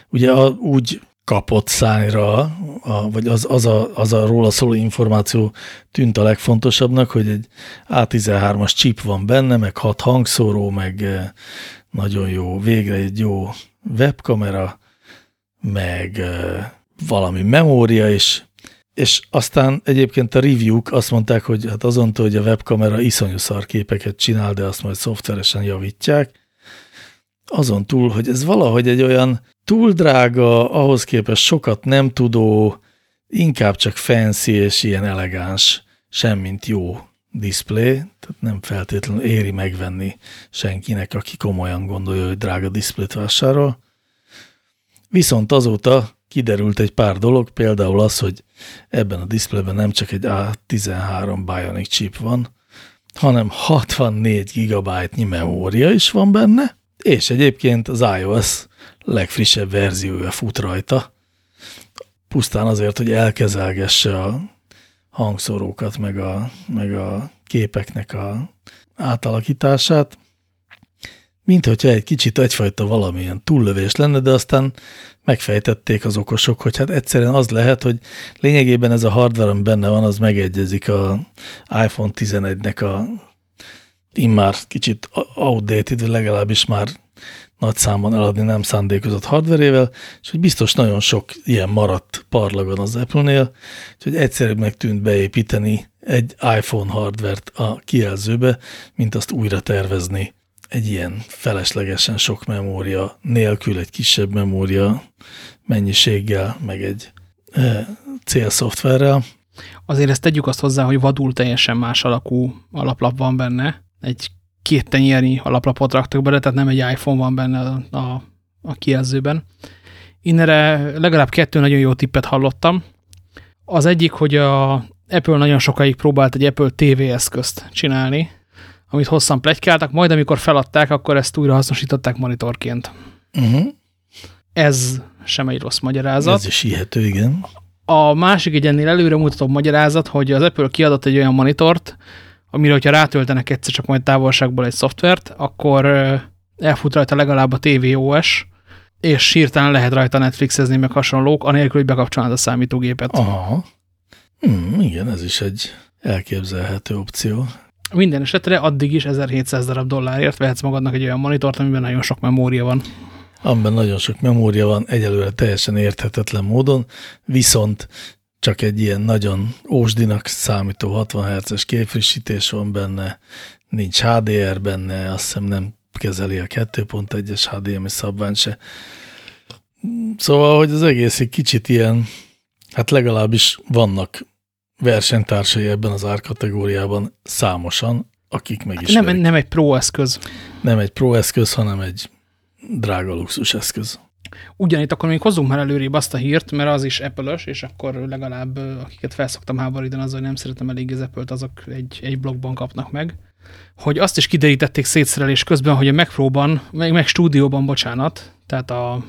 ugye úgy kapott szányra, a, vagy az, az, a, az a róla szóló információ tűnt a legfontosabbnak, hogy egy A13-as chip van benne, meg hat hangszóró, meg nagyon jó, végre egy jó webkamera, meg valami memória is, és aztán egyébként a review-k azt mondták, hogy hát azon hogy a webkamera iszonyú szar képeket csinál, de azt majd szoftveresen javítják, azon túl, hogy ez valahogy egy olyan túl drága, ahhoz képest sokat nem tudó, inkább csak fancy és ilyen elegáns, semmint jó display, tehát nem feltétlenül éri megvenni senkinek, aki komolyan gondolja, hogy drága diszplét vásárol. Viszont azóta kiderült egy pár dolog, például az, hogy ebben a diszplében nem csak egy A13 Bionic chip van, hanem 64 GB-nyi memória is van benne, és egyébként az iOS legfrissebb verziója fut rajta, pusztán azért, hogy elkezelgesse a hangszórókat, meg a, meg a képeknek a átalakítását, mint hogyha egy kicsit egyfajta valamilyen túllövés lenne, de aztán megfejtették az okosok, hogy hát egyszerűen az lehet, hogy lényegében ez a hardware, ami benne van, az megegyezik a iPhone 11-nek a immár kicsit outdated, legalábbis már nagy számban eladni nem szándékozott hardverével, és hogy biztos nagyon sok ilyen maradt parlagon az Apple-nél, hogy egyszerűbb megtűnt beépíteni egy iPhone hardvert a kijelzőbe, mint azt újra tervezni egy ilyen feleslegesen sok memória nélkül, egy kisebb memória mennyiséggel, meg egy e, célszoftverrel. Azért ezt tegyük azt hozzá, hogy vadul teljesen más alakú alaplap van benne. Egy két tenyérnyi alaplapot raktak bele, tehát nem egy iPhone van benne a, a, a kijelzőben. Innere legalább kettő nagyon jó tippet hallottam. Az egyik, hogy a Apple nagyon sokáig próbált egy Apple TV eszközt csinálni, amit hosszan plegykáltak, majd amikor feladták, akkor ezt újra hasznosították monitorként. Uh mhm. -huh. Ez sem egy rossz magyarázat. Ez is hihető, igen. A másik egy ennél előre mutató magyarázat, hogy az Apple kiadott egy olyan monitort, amire, hogyha rátöltenek egyszer csak majd távolságból egy szoftvert, akkor elfut rajta legalább a tvOS, és hirtelen lehet rajta Netflixezni, meg hasonlók, anélkül, hogy bekapcsolnád a számítógépet. Aha. Hmm, igen, ez is egy elképzelhető opció. Minden esetre addig is 1700 darab dollárért vehetsz magadnak egy olyan monitort, amiben nagyon sok memória van. Amiben nagyon sok memória van, egyelőre teljesen érthetetlen módon, viszont csak egy ilyen nagyon ósdinak számító 60 Hz-es képfrissítés van benne, nincs HDR benne, azt hiszem nem kezeli a 2.1-es HDMI szabvány se. Szóval, hogy az egész egy kicsit ilyen, hát legalábbis vannak versenytársai ebben az árkategóriában számosan, akik meg is. Nem, nem egy pro eszköz. Nem egy pro eszköz, hanem egy drága luxus eszköz. Ugyanitt akkor még hozzunk már előrébb azt a hírt, mert az is apple és akkor legalább akiket felszoktam háborítani azzal, hogy nem szeretem elég az apple azok egy, egy blogban kapnak meg, hogy azt is kiderítették szétszerelés közben, hogy a megpróban, meg, meg stúdióban, bocsánat, tehát a,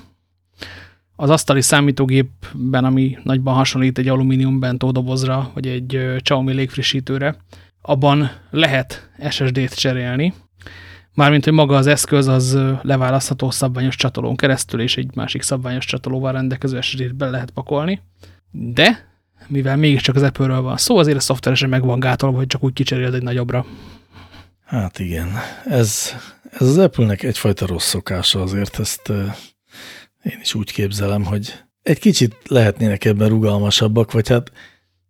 az asztali számítógépben, ami nagyban hasonlít egy alumínium bentó dobozra, vagy egy Xiaomi légfrissítőre, abban lehet SSD-t cserélni, Mármint, hogy maga az eszköz az leválasztható szabványos csatolón keresztül, és egy másik szabványos csatolóval rendelkező SSD-t be lehet pakolni. De, mivel mégiscsak az Apple-ről van szó, azért a szoftveresen meg van gátolva, hogy csak úgy kicseréled egy nagyobbra. Hát igen, ez, ez az Apple-nek egyfajta rossz szokása, azért ezt én is úgy képzelem, hogy egy kicsit lehetnének ebben rugalmasabbak, vagy hát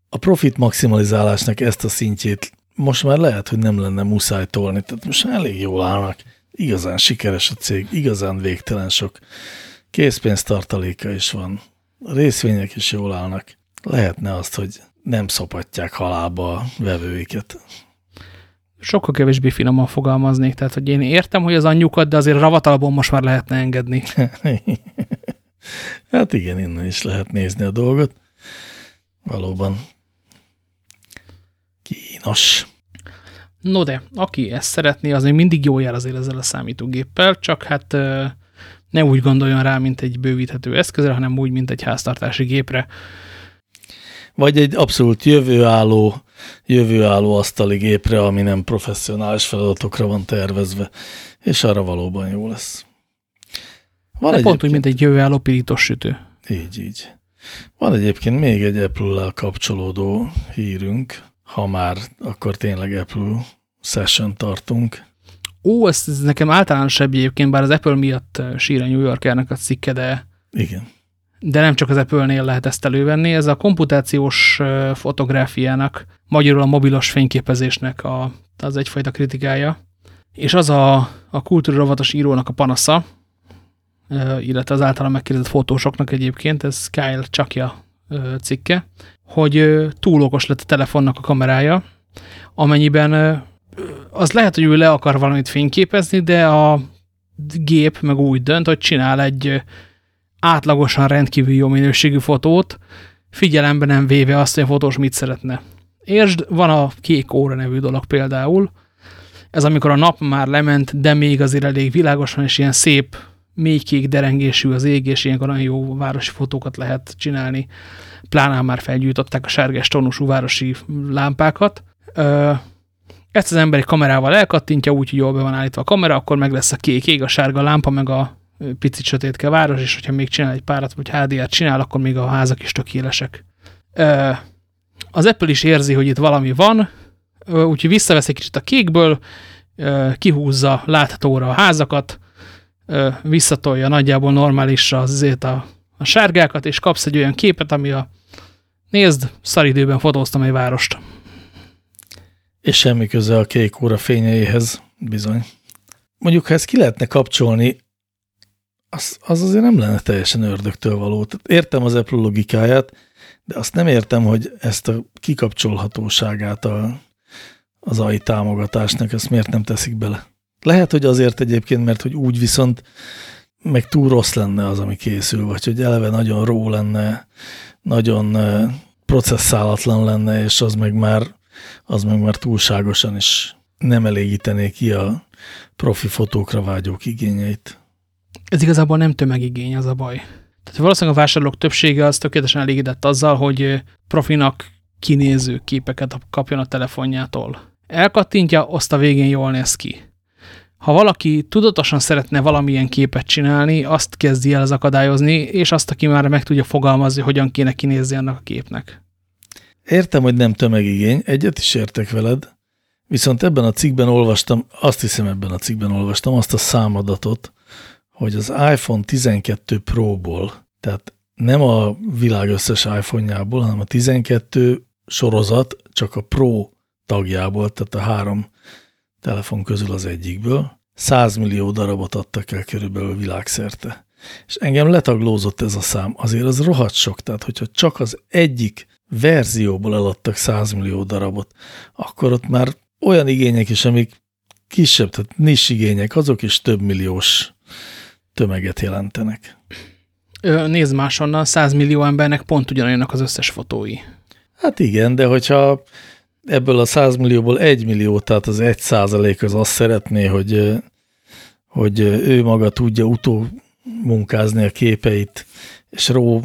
a profit maximalizálásnak ezt a szintjét most már lehet, hogy nem lenne muszáj tolni, tehát most elég jól állnak. Igazán sikeres a cég, igazán végtelen sok készpénztartaléka is van. A részvények is jól állnak. Lehetne azt, hogy nem szopatják halába a vevőiket. Sokkal kevésbé finoman fogalmaznék. Tehát, hogy én értem, hogy az anyjukat, de azért ravatalból most már lehetne engedni. hát igen, innen is lehet nézni a dolgot. Valóban kínos. No de, aki ezt szeretné, az még mindig jó jár azért ezzel a számítógéppel, csak hát ne úgy gondoljon rá, mint egy bővíthető eszközre, hanem úgy, mint egy háztartási gépre. Vagy egy abszolút jövőálló, jövőálló asztali gépre, ami nem professzionális feladatokra van tervezve, és arra valóban jó lesz. Van egy pont úgy, mint egy jövőálló pirítós sütő. Így, így. Van egyébként még egy Apple-lel kapcsolódó hírünk, ha már akkor tényleg Apple session tartunk. Ó, ez, ez nekem általánosabb egyébként, bár az Apple miatt sír a New Yorkernek a cikke, de, Igen. De nem csak az Apple-nél lehet ezt elővenni. Ez a komputációs fotográfiának, magyarul a mobilos fényképezésnek a, az egyfajta kritikája. És az a, a kultúrrovatos írónak a panasza, illetve az általán megkérdezett fotósoknak egyébként, ez Kyle Csakja cikke, hogy túl okos lett a telefonnak a kamerája, amennyiben az lehet, hogy ő le akar valamit fényképezni, de a gép meg úgy dönt, hogy csinál egy átlagosan rendkívül jó minőségű fotót, figyelembe nem véve azt, hogy a fotós mit szeretne. Értsd, van a kék óra nevű dolog például, ez amikor a nap már lement, de még azért elég világosan, és ilyen szép, mély kék derengésű az ég, és ilyenkor nagyon jó városi fotókat lehet csinálni. Plánán már felgyújtották a sárgás tonusú városi lámpákat. Ezt az ember egy kamerával elkattintja, úgyhogy jól be van állítva a kamera, akkor meg lesz a kék ég, a sárga lámpa, meg a picit sötétke város, és hogyha még csinál egy párat, vagy HDR-t csinál, akkor még a házak is tökélesek. Az Apple is érzi, hogy itt valami van, úgyhogy visszavesz egy kicsit a kékből, kihúzza láthatóra a házakat, visszatolja nagyjából normálisra azért a, a sárgákat, és kapsz egy olyan képet, ami a nézd, szaridőben fotóztam egy várost. És semmi köze a kék óra fényeihez, bizony. Mondjuk, ha ezt ki lehetne kapcsolni, az, az azért nem lenne teljesen ördögtől való. Tehát értem az Apple logikáját, de azt nem értem, hogy ezt a kikapcsolhatóságát a, az AI támogatásnak, ezt miért nem teszik bele. Lehet, hogy azért egyébként, mert hogy úgy viszont meg túl rossz lenne az, ami készül, vagy hogy eleve nagyon ró lenne, nagyon processzálatlan lenne, és az meg már az meg már túlságosan is nem elégítené ki a profi fotókra vágyók igényeit. Ez igazából nem tömegigény, az a baj. Tehát valószínűleg a vásárlók többsége az tökéletesen elégedett azzal, hogy profinak kinéző képeket kapjon a telefonjától. Elkattintja, azt a végén jól néz ki. Ha valaki tudatosan szeretne valamilyen képet csinálni, azt kezdi el az akadályozni, és azt, aki már meg tudja fogalmazni, hogyan kéne kinézni annak a képnek. Értem, hogy nem tömegigény, egyet is értek veled, viszont ebben a cikkben olvastam, azt hiszem ebben a cikkben olvastam azt a számadatot, hogy az iPhone 12 Pro-ból, tehát nem a világ összes iPhone-jából, hanem a 12 sorozat csak a Pro tagjából, tehát a három telefon közül az egyikből, 100 millió darabot adtak el körülbelül világszerte. És engem letaglózott ez a szám. Azért az rohadt sok, tehát hogyha csak az egyik verzióból eladtak 100 millió darabot, akkor ott már olyan igények is, amik kisebb, tehát nis igények, azok is több milliós tömeget jelentenek. Nézd máshonnan, 100 millió embernek pont ugyanolyanak az összes fotói. Hát igen, de hogyha ebből a 100 millióból 1 millió, tehát az 1 százalék az azt szeretné, hogy, hogy ő maga tudja utó munkázni a képeit, és ró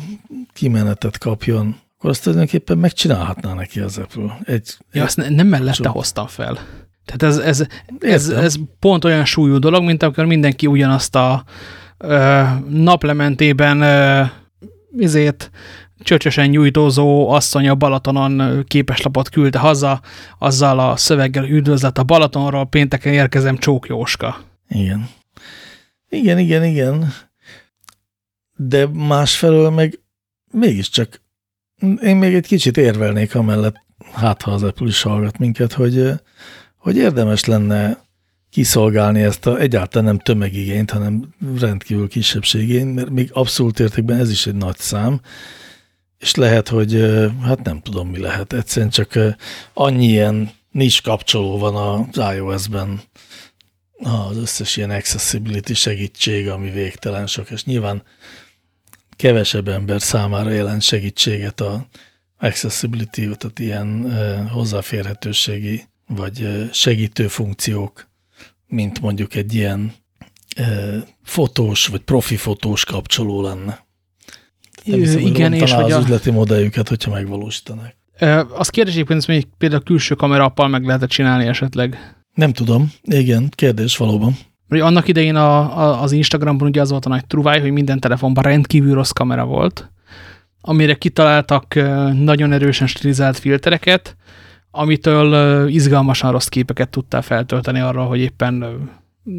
kimenetet kapjon, akkor azt tulajdonképpen megcsinálhatná neki az Apple. Egy, ja, azt nem mellette csomó. hoztam fel. Tehát ez, ez, ez, ez pont olyan súlyú dolog, mint amikor mindenki ugyanazt a naplementében ö, izét csöcsösen nyújtózó asszony a Balatonon képeslapot küldte haza, azzal a szöveggel üdvözlet a Balatonról, pénteken érkezem Csók Jóska. Igen. Igen, igen, igen. De másfelől meg mégiscsak én még egy kicsit érvelnék amellett, hát ha az Apple is hallgat minket, hogy, hogy érdemes lenne kiszolgálni ezt a egyáltalán nem tömegigényt, hanem rendkívül kisebbségén, mert még abszolút értékben ez is egy nagy szám, és lehet, hogy hát nem tudom, mi lehet. Egyszerűen csak annyi ilyen nincs kapcsoló van az iOS-ben az összes ilyen accessibility segítség, ami végtelen sok, és nyilván kevesebb ember számára jelent segítséget a accessibility, tehát ilyen hozzáférhetőségi vagy segítő funkciók, mint mondjuk egy ilyen fotós vagy profi fotós kapcsoló lenne. Nem hiszem, Igen, és hogy az a... üzleti modelljüket, hogyha megvalósítanak. Azt kérdés hogy például külső kamerappal meg lehet csinálni esetleg. Nem tudom. Igen, kérdés valóban. Annak idején a, a, az Instagramon ugye az volt a nagy truváj, hogy minden telefonban rendkívül rossz kamera volt, amire kitaláltak nagyon erősen stilizált filtereket, amitől izgalmasan rossz képeket tudtál feltölteni arra, hogy éppen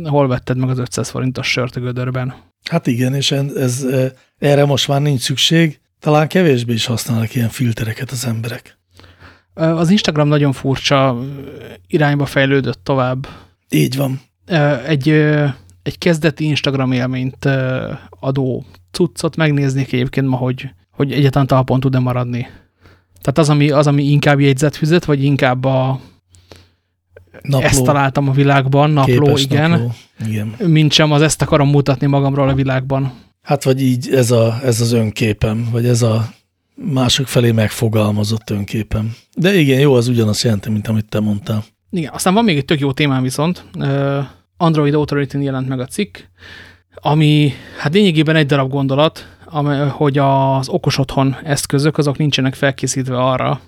hol vetted meg az 500 forintos sört a gödörben. Hát igen, és ez, erre most már nincs szükség. Talán kevésbé is használnak ilyen filtereket az emberek. Az Instagram nagyon furcsa irányba fejlődött tovább. Így van. Egy, egy kezdeti Instagram élményt adó cuccot megnéznék egyébként ma, hogy, hogy egyetlen talpon tud-e maradni. Tehát az ami, az, ami inkább jegyzetfüzet, vagy inkább a napló. ezt találtam a világban, napló, Képes igen, napló. igen. Mint sem az ezt akarom mutatni magamról a világban. Hát vagy így ez, a, ez az önképem, vagy ez a mások felé megfogalmazott önképem. De igen, jó, az ugyanazt jelenti, mint amit te mondtál. Igen, aztán van még egy tök jó témám viszont. Android authority jelent meg a cikk, ami hát lényegében egy darab gondolat, hogy az okos otthon eszközök azok nincsenek felkészítve arra,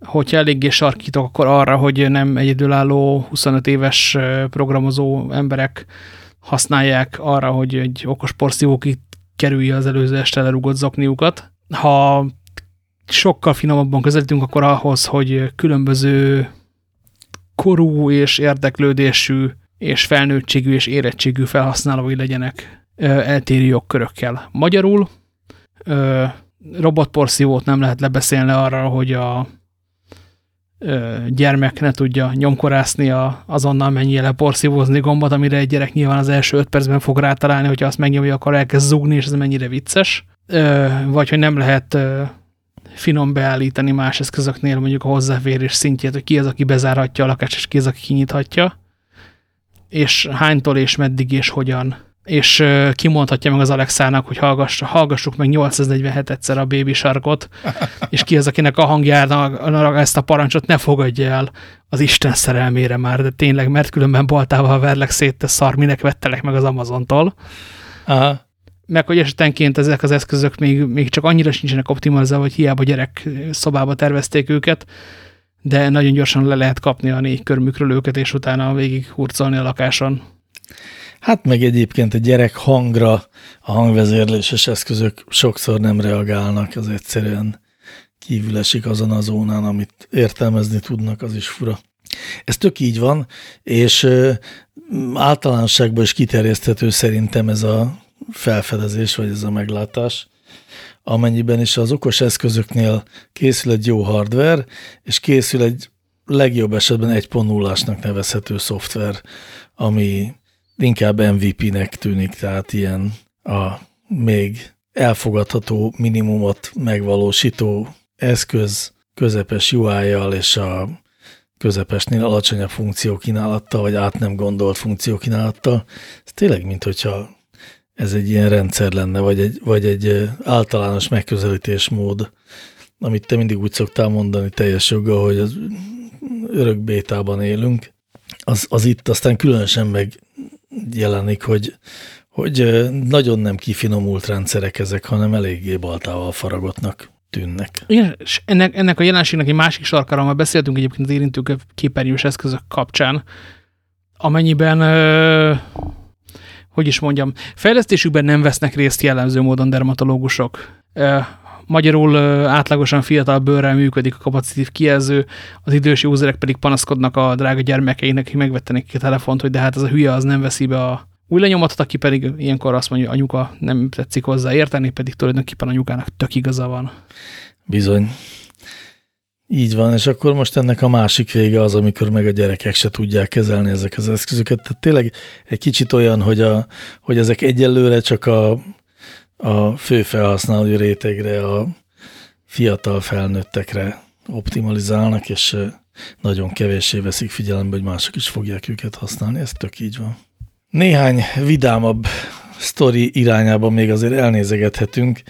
hogyha eléggé sarkítok, akkor arra, hogy nem egyedülálló 25 éves programozó emberek használják arra, hogy egy okos porszívó kerülje az előző este lerugott zokniukat. Ha sokkal finomabban közelítünk, akkor ahhoz, hogy különböző korú és érdeklődésű és felnőttségű és érettségű felhasználói legyenek eltérő jogkörökkel. Magyarul robotporszívót nem lehet lebeszélni arra, hogy a gyermek ne tudja nyomkorászni a, azonnal menjél le porszívózni gombot, amire egy gyerek nyilván az első öt percben fog rátalálni, hogyha azt megnyomja, akkor elkezd zúgni, és ez mennyire vicces. Vagy hogy nem lehet finom beállítani más eszközöknél mondjuk a hozzáférés szintjét, hogy ki az, aki bezárhatja a lakást, és ki az, aki kinyithatja, és hánytól és meddig és hogyan és kimondhatja meg az Alexának, hogy hallgass, hallgassuk meg 847 egyszer a Baby Sharkot, és ki az, akinek a hangjára ezt a parancsot ne fogadja el az Isten szerelmére már, de tényleg, mert különben baltával verlek szét, te szar, minek vettelek meg az Amazontól. Aha. Meg hogy esetenként ezek az eszközök még, még csak annyira sincsenek optimalizálva, hogy hiába gyerek szobába tervezték őket, de nagyon gyorsan le lehet kapni a négy körmükről őket, és utána végig hurcolni a lakáson. Hát meg egyébként a gyerek hangra a hangvezérléses eszközök sokszor nem reagálnak, az egyszerűen kívül esik azon a zónán, amit értelmezni tudnak, az is fura. Ez tök így van, és általánosságban is kiterjeszthető szerintem ez a felfedezés, vagy ez a meglátás, amennyiben is az okos eszközöknél készül egy jó hardware, és készül egy legjobb esetben egy ásnak nevezhető szoftver, ami inkább MVP-nek tűnik, tehát ilyen a még elfogadható minimumot megvalósító eszköz közepes UI-jal és a közepesnél alacsonyabb funkciókínálattal, vagy át nem gondolt funkciókínálattal. Ez tényleg, mint hogyha ez egy ilyen rendszer lenne, vagy egy, vagy egy általános megközelítésmód, amit te mindig úgy szoktál mondani teljes joga, hogy az örök bétában élünk, az, az itt aztán különösen meg jelenik, hogy, hogy nagyon nem kifinomult rendszerek ezek, hanem eléggé baltával faragottnak tűnnek. Igen, és ennek, ennek a jelenségnek egy másik sarkára, már beszéltünk egyébként az érintő képernyős eszközök kapcsán, amennyiben, ö, hogy is mondjam, fejlesztésükben nem vesznek részt jellemző módon dermatológusok. Ö, magyarul átlagosan fiatal bőrrel működik a kapacitív kijelző, az idős userek pedig panaszkodnak a drága gyermekeinek, akik megvettenek a telefont, hogy de hát ez a hülye az nem veszi be a új lenyomatot, aki pedig ilyenkor azt mondja, hogy anyuka nem tetszik hozzá érteni, pedig tulajdonképpen anyukának tök igaza van. Bizony. Így van, és akkor most ennek a másik vége az, amikor meg a gyerekek se tudják kezelni ezek az eszközöket. Tehát tényleg egy kicsit olyan, hogy, a, hogy ezek egyelőre csak a a fő felhasználói rétegre, a fiatal felnőttekre optimalizálnak, és nagyon kevéssé veszik figyelembe, hogy mások is fogják őket használni. Ez tök így van. Néhány vidámabb sztori irányában még azért elnézegethetünk.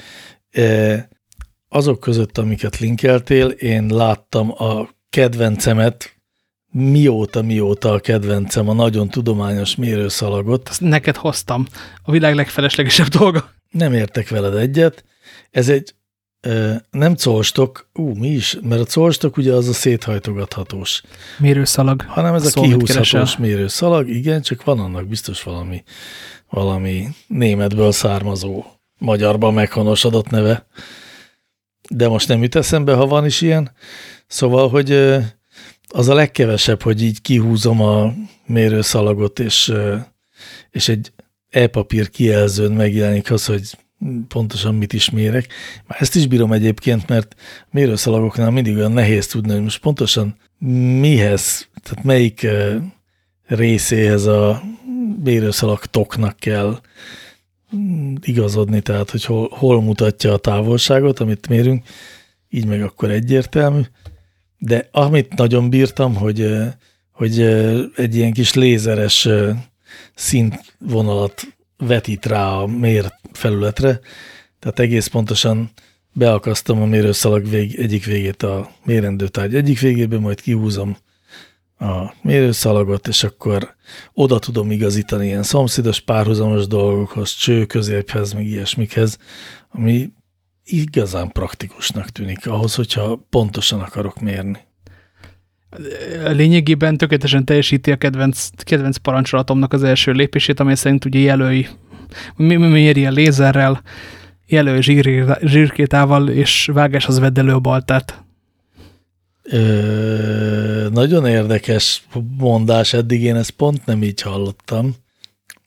Azok között, amiket linkeltél, én láttam a kedvencemet, mióta, mióta a kedvencem, a nagyon tudományos mérőszalagot. Ezt neked hoztam. A világ legfeleslegesebb dolga. Nem értek veled egyet. Ez egy nem colstok, ú, mi is, mert a colstok ugye az a széthajtogathatós. Mérőszalag. Hanem ez a kihúzhatós mérőszalag, igen, csak van annak biztos valami, valami németből származó, magyarban meghonosodott neve. De most nem jut eszembe, ha van is ilyen. Szóval, hogy az a legkevesebb, hogy így kihúzom a mérőszalagot, és, és egy e-papír kijelzőn megjelenik az, hogy pontosan mit is mérek. Már ezt is bírom egyébként, mert mérőszalagoknál mindig olyan nehéz tudni, hogy most pontosan mihez, tehát melyik részéhez a mérőszalag toknak kell igazodni, tehát hogy hol, hol mutatja a távolságot, amit mérünk, így meg akkor egyértelmű. De amit nagyon bírtam, hogy, hogy egy ilyen kis lézeres szintvonalat vetít rá a mér felületre, tehát egész pontosan beakasztom a mérőszalag vég, egyik végét a mérendő tárgy egyik végébe, majd kihúzom a mérőszalagot, és akkor oda tudom igazítani ilyen szomszédos párhuzamos dolgokhoz, cső középhez, meg ilyesmikhez, ami igazán praktikusnak tűnik ahhoz, hogyha pontosan akarok mérni. Lényegében tökéletesen teljesíti a kedvenc, kedvenc parancsolatomnak az első lépését, amely szerint ugye jelölj, méri a lézerrel, jelölj zsír, zsírkétával, és vágáshoz vedd elő a baltát. Ö, nagyon érdekes mondás, eddig én ezt pont nem így hallottam.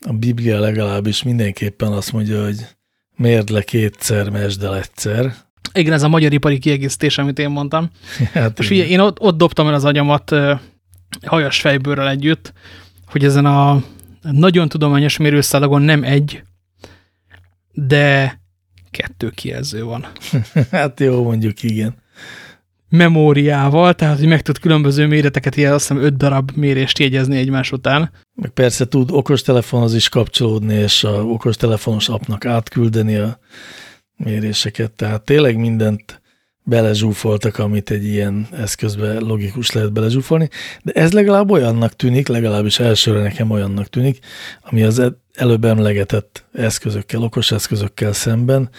A Biblia legalábbis mindenképpen azt mondja, hogy mérd le kétszer, mesd el egyszer. Igen, ez a magyar ipari kiegészítés, amit én mondtam. Hát Most figyelj, én ott, ott dobtam el az agyamat hajas fejbőrrel együtt, hogy ezen a nagyon tudományos mérőszálagon nem egy, de kettő kijelző van. hát jó, mondjuk igen. Memóriával, tehát hogy meg tud különböző méreteket, ilyen azt hiszem öt darab mérést jegyezni egymás után. Meg persze tud okostelefonhoz is kapcsolódni, és a okostelefonos appnak átküldeni a méréseket, tehát tényleg mindent belezsúfoltak, amit egy ilyen eszközbe logikus lehet belezsúfolni, de ez legalább olyannak tűnik, legalábbis elsőre nekem olyannak tűnik, ami az előbb emlegetett eszközökkel, okos eszközökkel szemben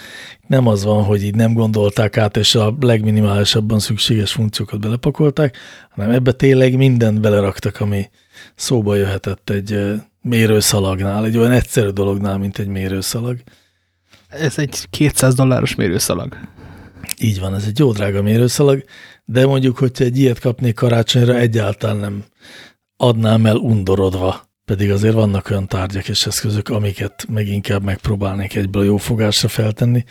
nem az van, hogy így nem gondolták át, és a legminimálisabban szükséges funkciókat belepakolták, hanem ebbe tényleg mindent beleraktak, ami szóba jöhetett egy mérőszalagnál, egy olyan egyszerű dolognál, mint egy mérőszalag. Ez egy 200 dolláros mérőszalag. Így van, ez egy jó drága mérőszalag, de mondjuk, hogyha egy ilyet kapnék karácsonyra, egyáltalán nem adnám el undorodva. Pedig azért vannak olyan tárgyak és eszközök, amiket meg inkább megpróbálnék egyből jó fogásra feltenni.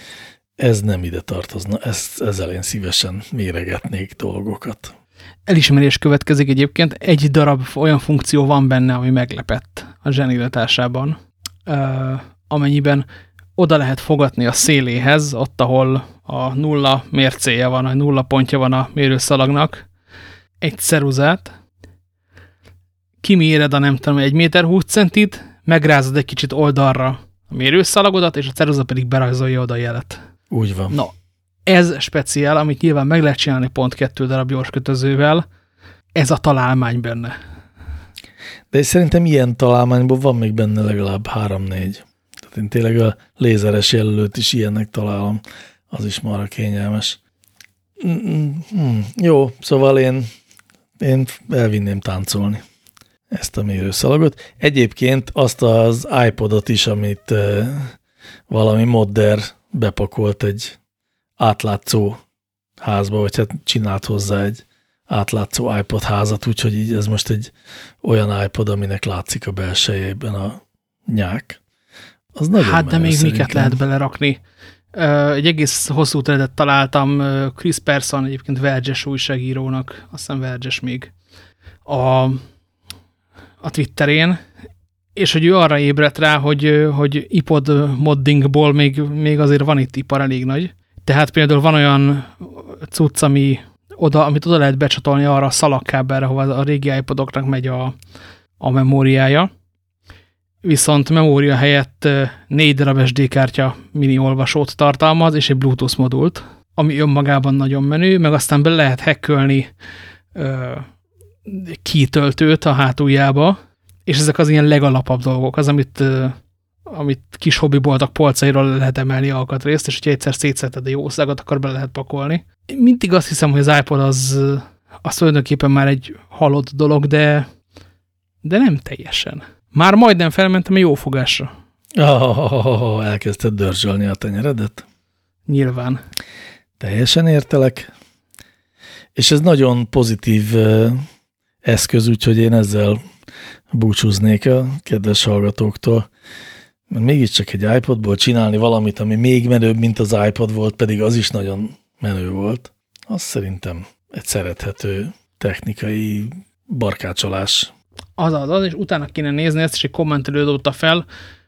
Ez nem ide tartozna, ezt, ezzel én szívesen méregetnék dolgokat. Elismerés következik egyébként, egy darab olyan funkció van benne, ami meglepett a zseniletásában, amennyiben oda lehet fogatni a széléhez, ott, ahol a nulla mércéje van, a nulla pontja van a mérőszalagnak, egy ceruzát, kiméred a nem tudom, egy méter 20 centit, megrázod egy kicsit oldalra a mérőszalagodat, és a ceruza pedig berajzolja oda a jelet. Úgy van. No, ez speciál, amit nyilván meg lehet csinálni pont kettő darab gyorskötözővel, ez a találmány benne. De szerintem ilyen találmányban van még benne legalább három-négy. Én tényleg a lézeres jelölőt is ilyennek találom. Az is marha kényelmes. Mm, mm, mm. Jó, szóval én, én elvinném táncolni ezt a mérőszalagot. Egyébként azt az iPodot is, amit valami modder bepakolt egy átlátszó házba, vagy hát csinált hozzá egy átlátszó iPod házat, úgyhogy így ez most egy olyan iPod, aminek látszik a belsejében a nyák. Az nagyon hát de még szerintem. miket lehet belerakni. Egy egész hosszú tredet találtam Chris Persson, egyébként Verges újságírónak, azt hiszem Verges még, a, a Twitterén, és hogy ő arra ébredt rá, hogy, hogy iPod moddingból még, még azért van itt ipar elég nagy. Tehát például van olyan cucc, ami oda, amit oda lehet becsatolni arra a szalagkábelre, hova a régi iPodoknak megy a, a memóriája. Viszont memória helyett négy darab SD kártya mini olvasót tartalmaz, és egy Bluetooth modult, ami önmagában nagyon menő, meg aztán be lehet hackölni kitöltőt a hátuljába, és ezek az ilyen legalapabb dolgok, az, amit, amit kis hobbiboltak polcairól lehet emelni alkatrészt, és hogyha egyszer szétszetted a jó szagot, akkor be lehet pakolni. Mindig azt hiszem, hogy az iPod az, az tulajdonképpen már egy halott dolog, de, de nem teljesen. Már majdnem felmentem a jó fogásra. Oh, elkezdted dörzsölni a tenyeredet? Nyilván. Teljesen értelek. És ez nagyon pozitív eszköz, úgyhogy én ezzel búcsúznék a kedves hallgatóktól. Mert mégiscsak egy iPodból csinálni valamit, ami még menőbb, mint az iPod volt, pedig az is nagyon menő volt. Az szerintem egy szerethető technikai barkácsolás. Az az, az, és utána kéne nézni, ezt is egy kommentelő dobta fel,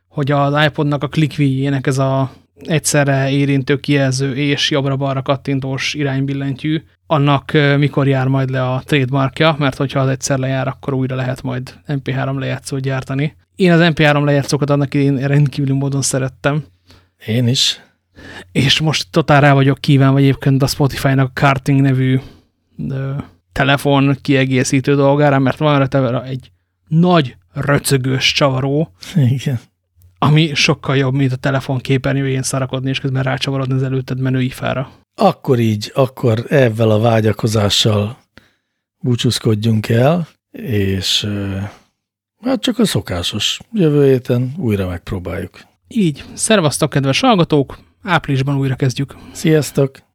hogy az iPodnak a klikvíjének ez a egyszerre érintő kijelző és jobbra-balra kattintós iránybillentyű, annak mikor jár majd le a trademarkja, mert hogyha az egyszer lejár, akkor újra lehet majd MP3 lejátszót gyártani. Én az MP3 lejátszókat annak én rendkívüli módon szerettem. Én is. És most totál rá vagyok kíván, vagy egyébként a Spotify-nak a Karting nevű telefon kiegészítő dolgára, mert van rá egy nagy röcögős csavaró. Igen ami sokkal jobb, mint a telefon képernyőjén szarakodni, és közben rácsavarodni az előtted menő ifára. Akkor így, akkor ebben a vágyakozással búcsúzkodjunk el, és hát csak a szokásos. Jövő héten újra megpróbáljuk. Így. Szervasztok, kedves hallgatók! Áprilisban újra kezdjük. Sziasztok!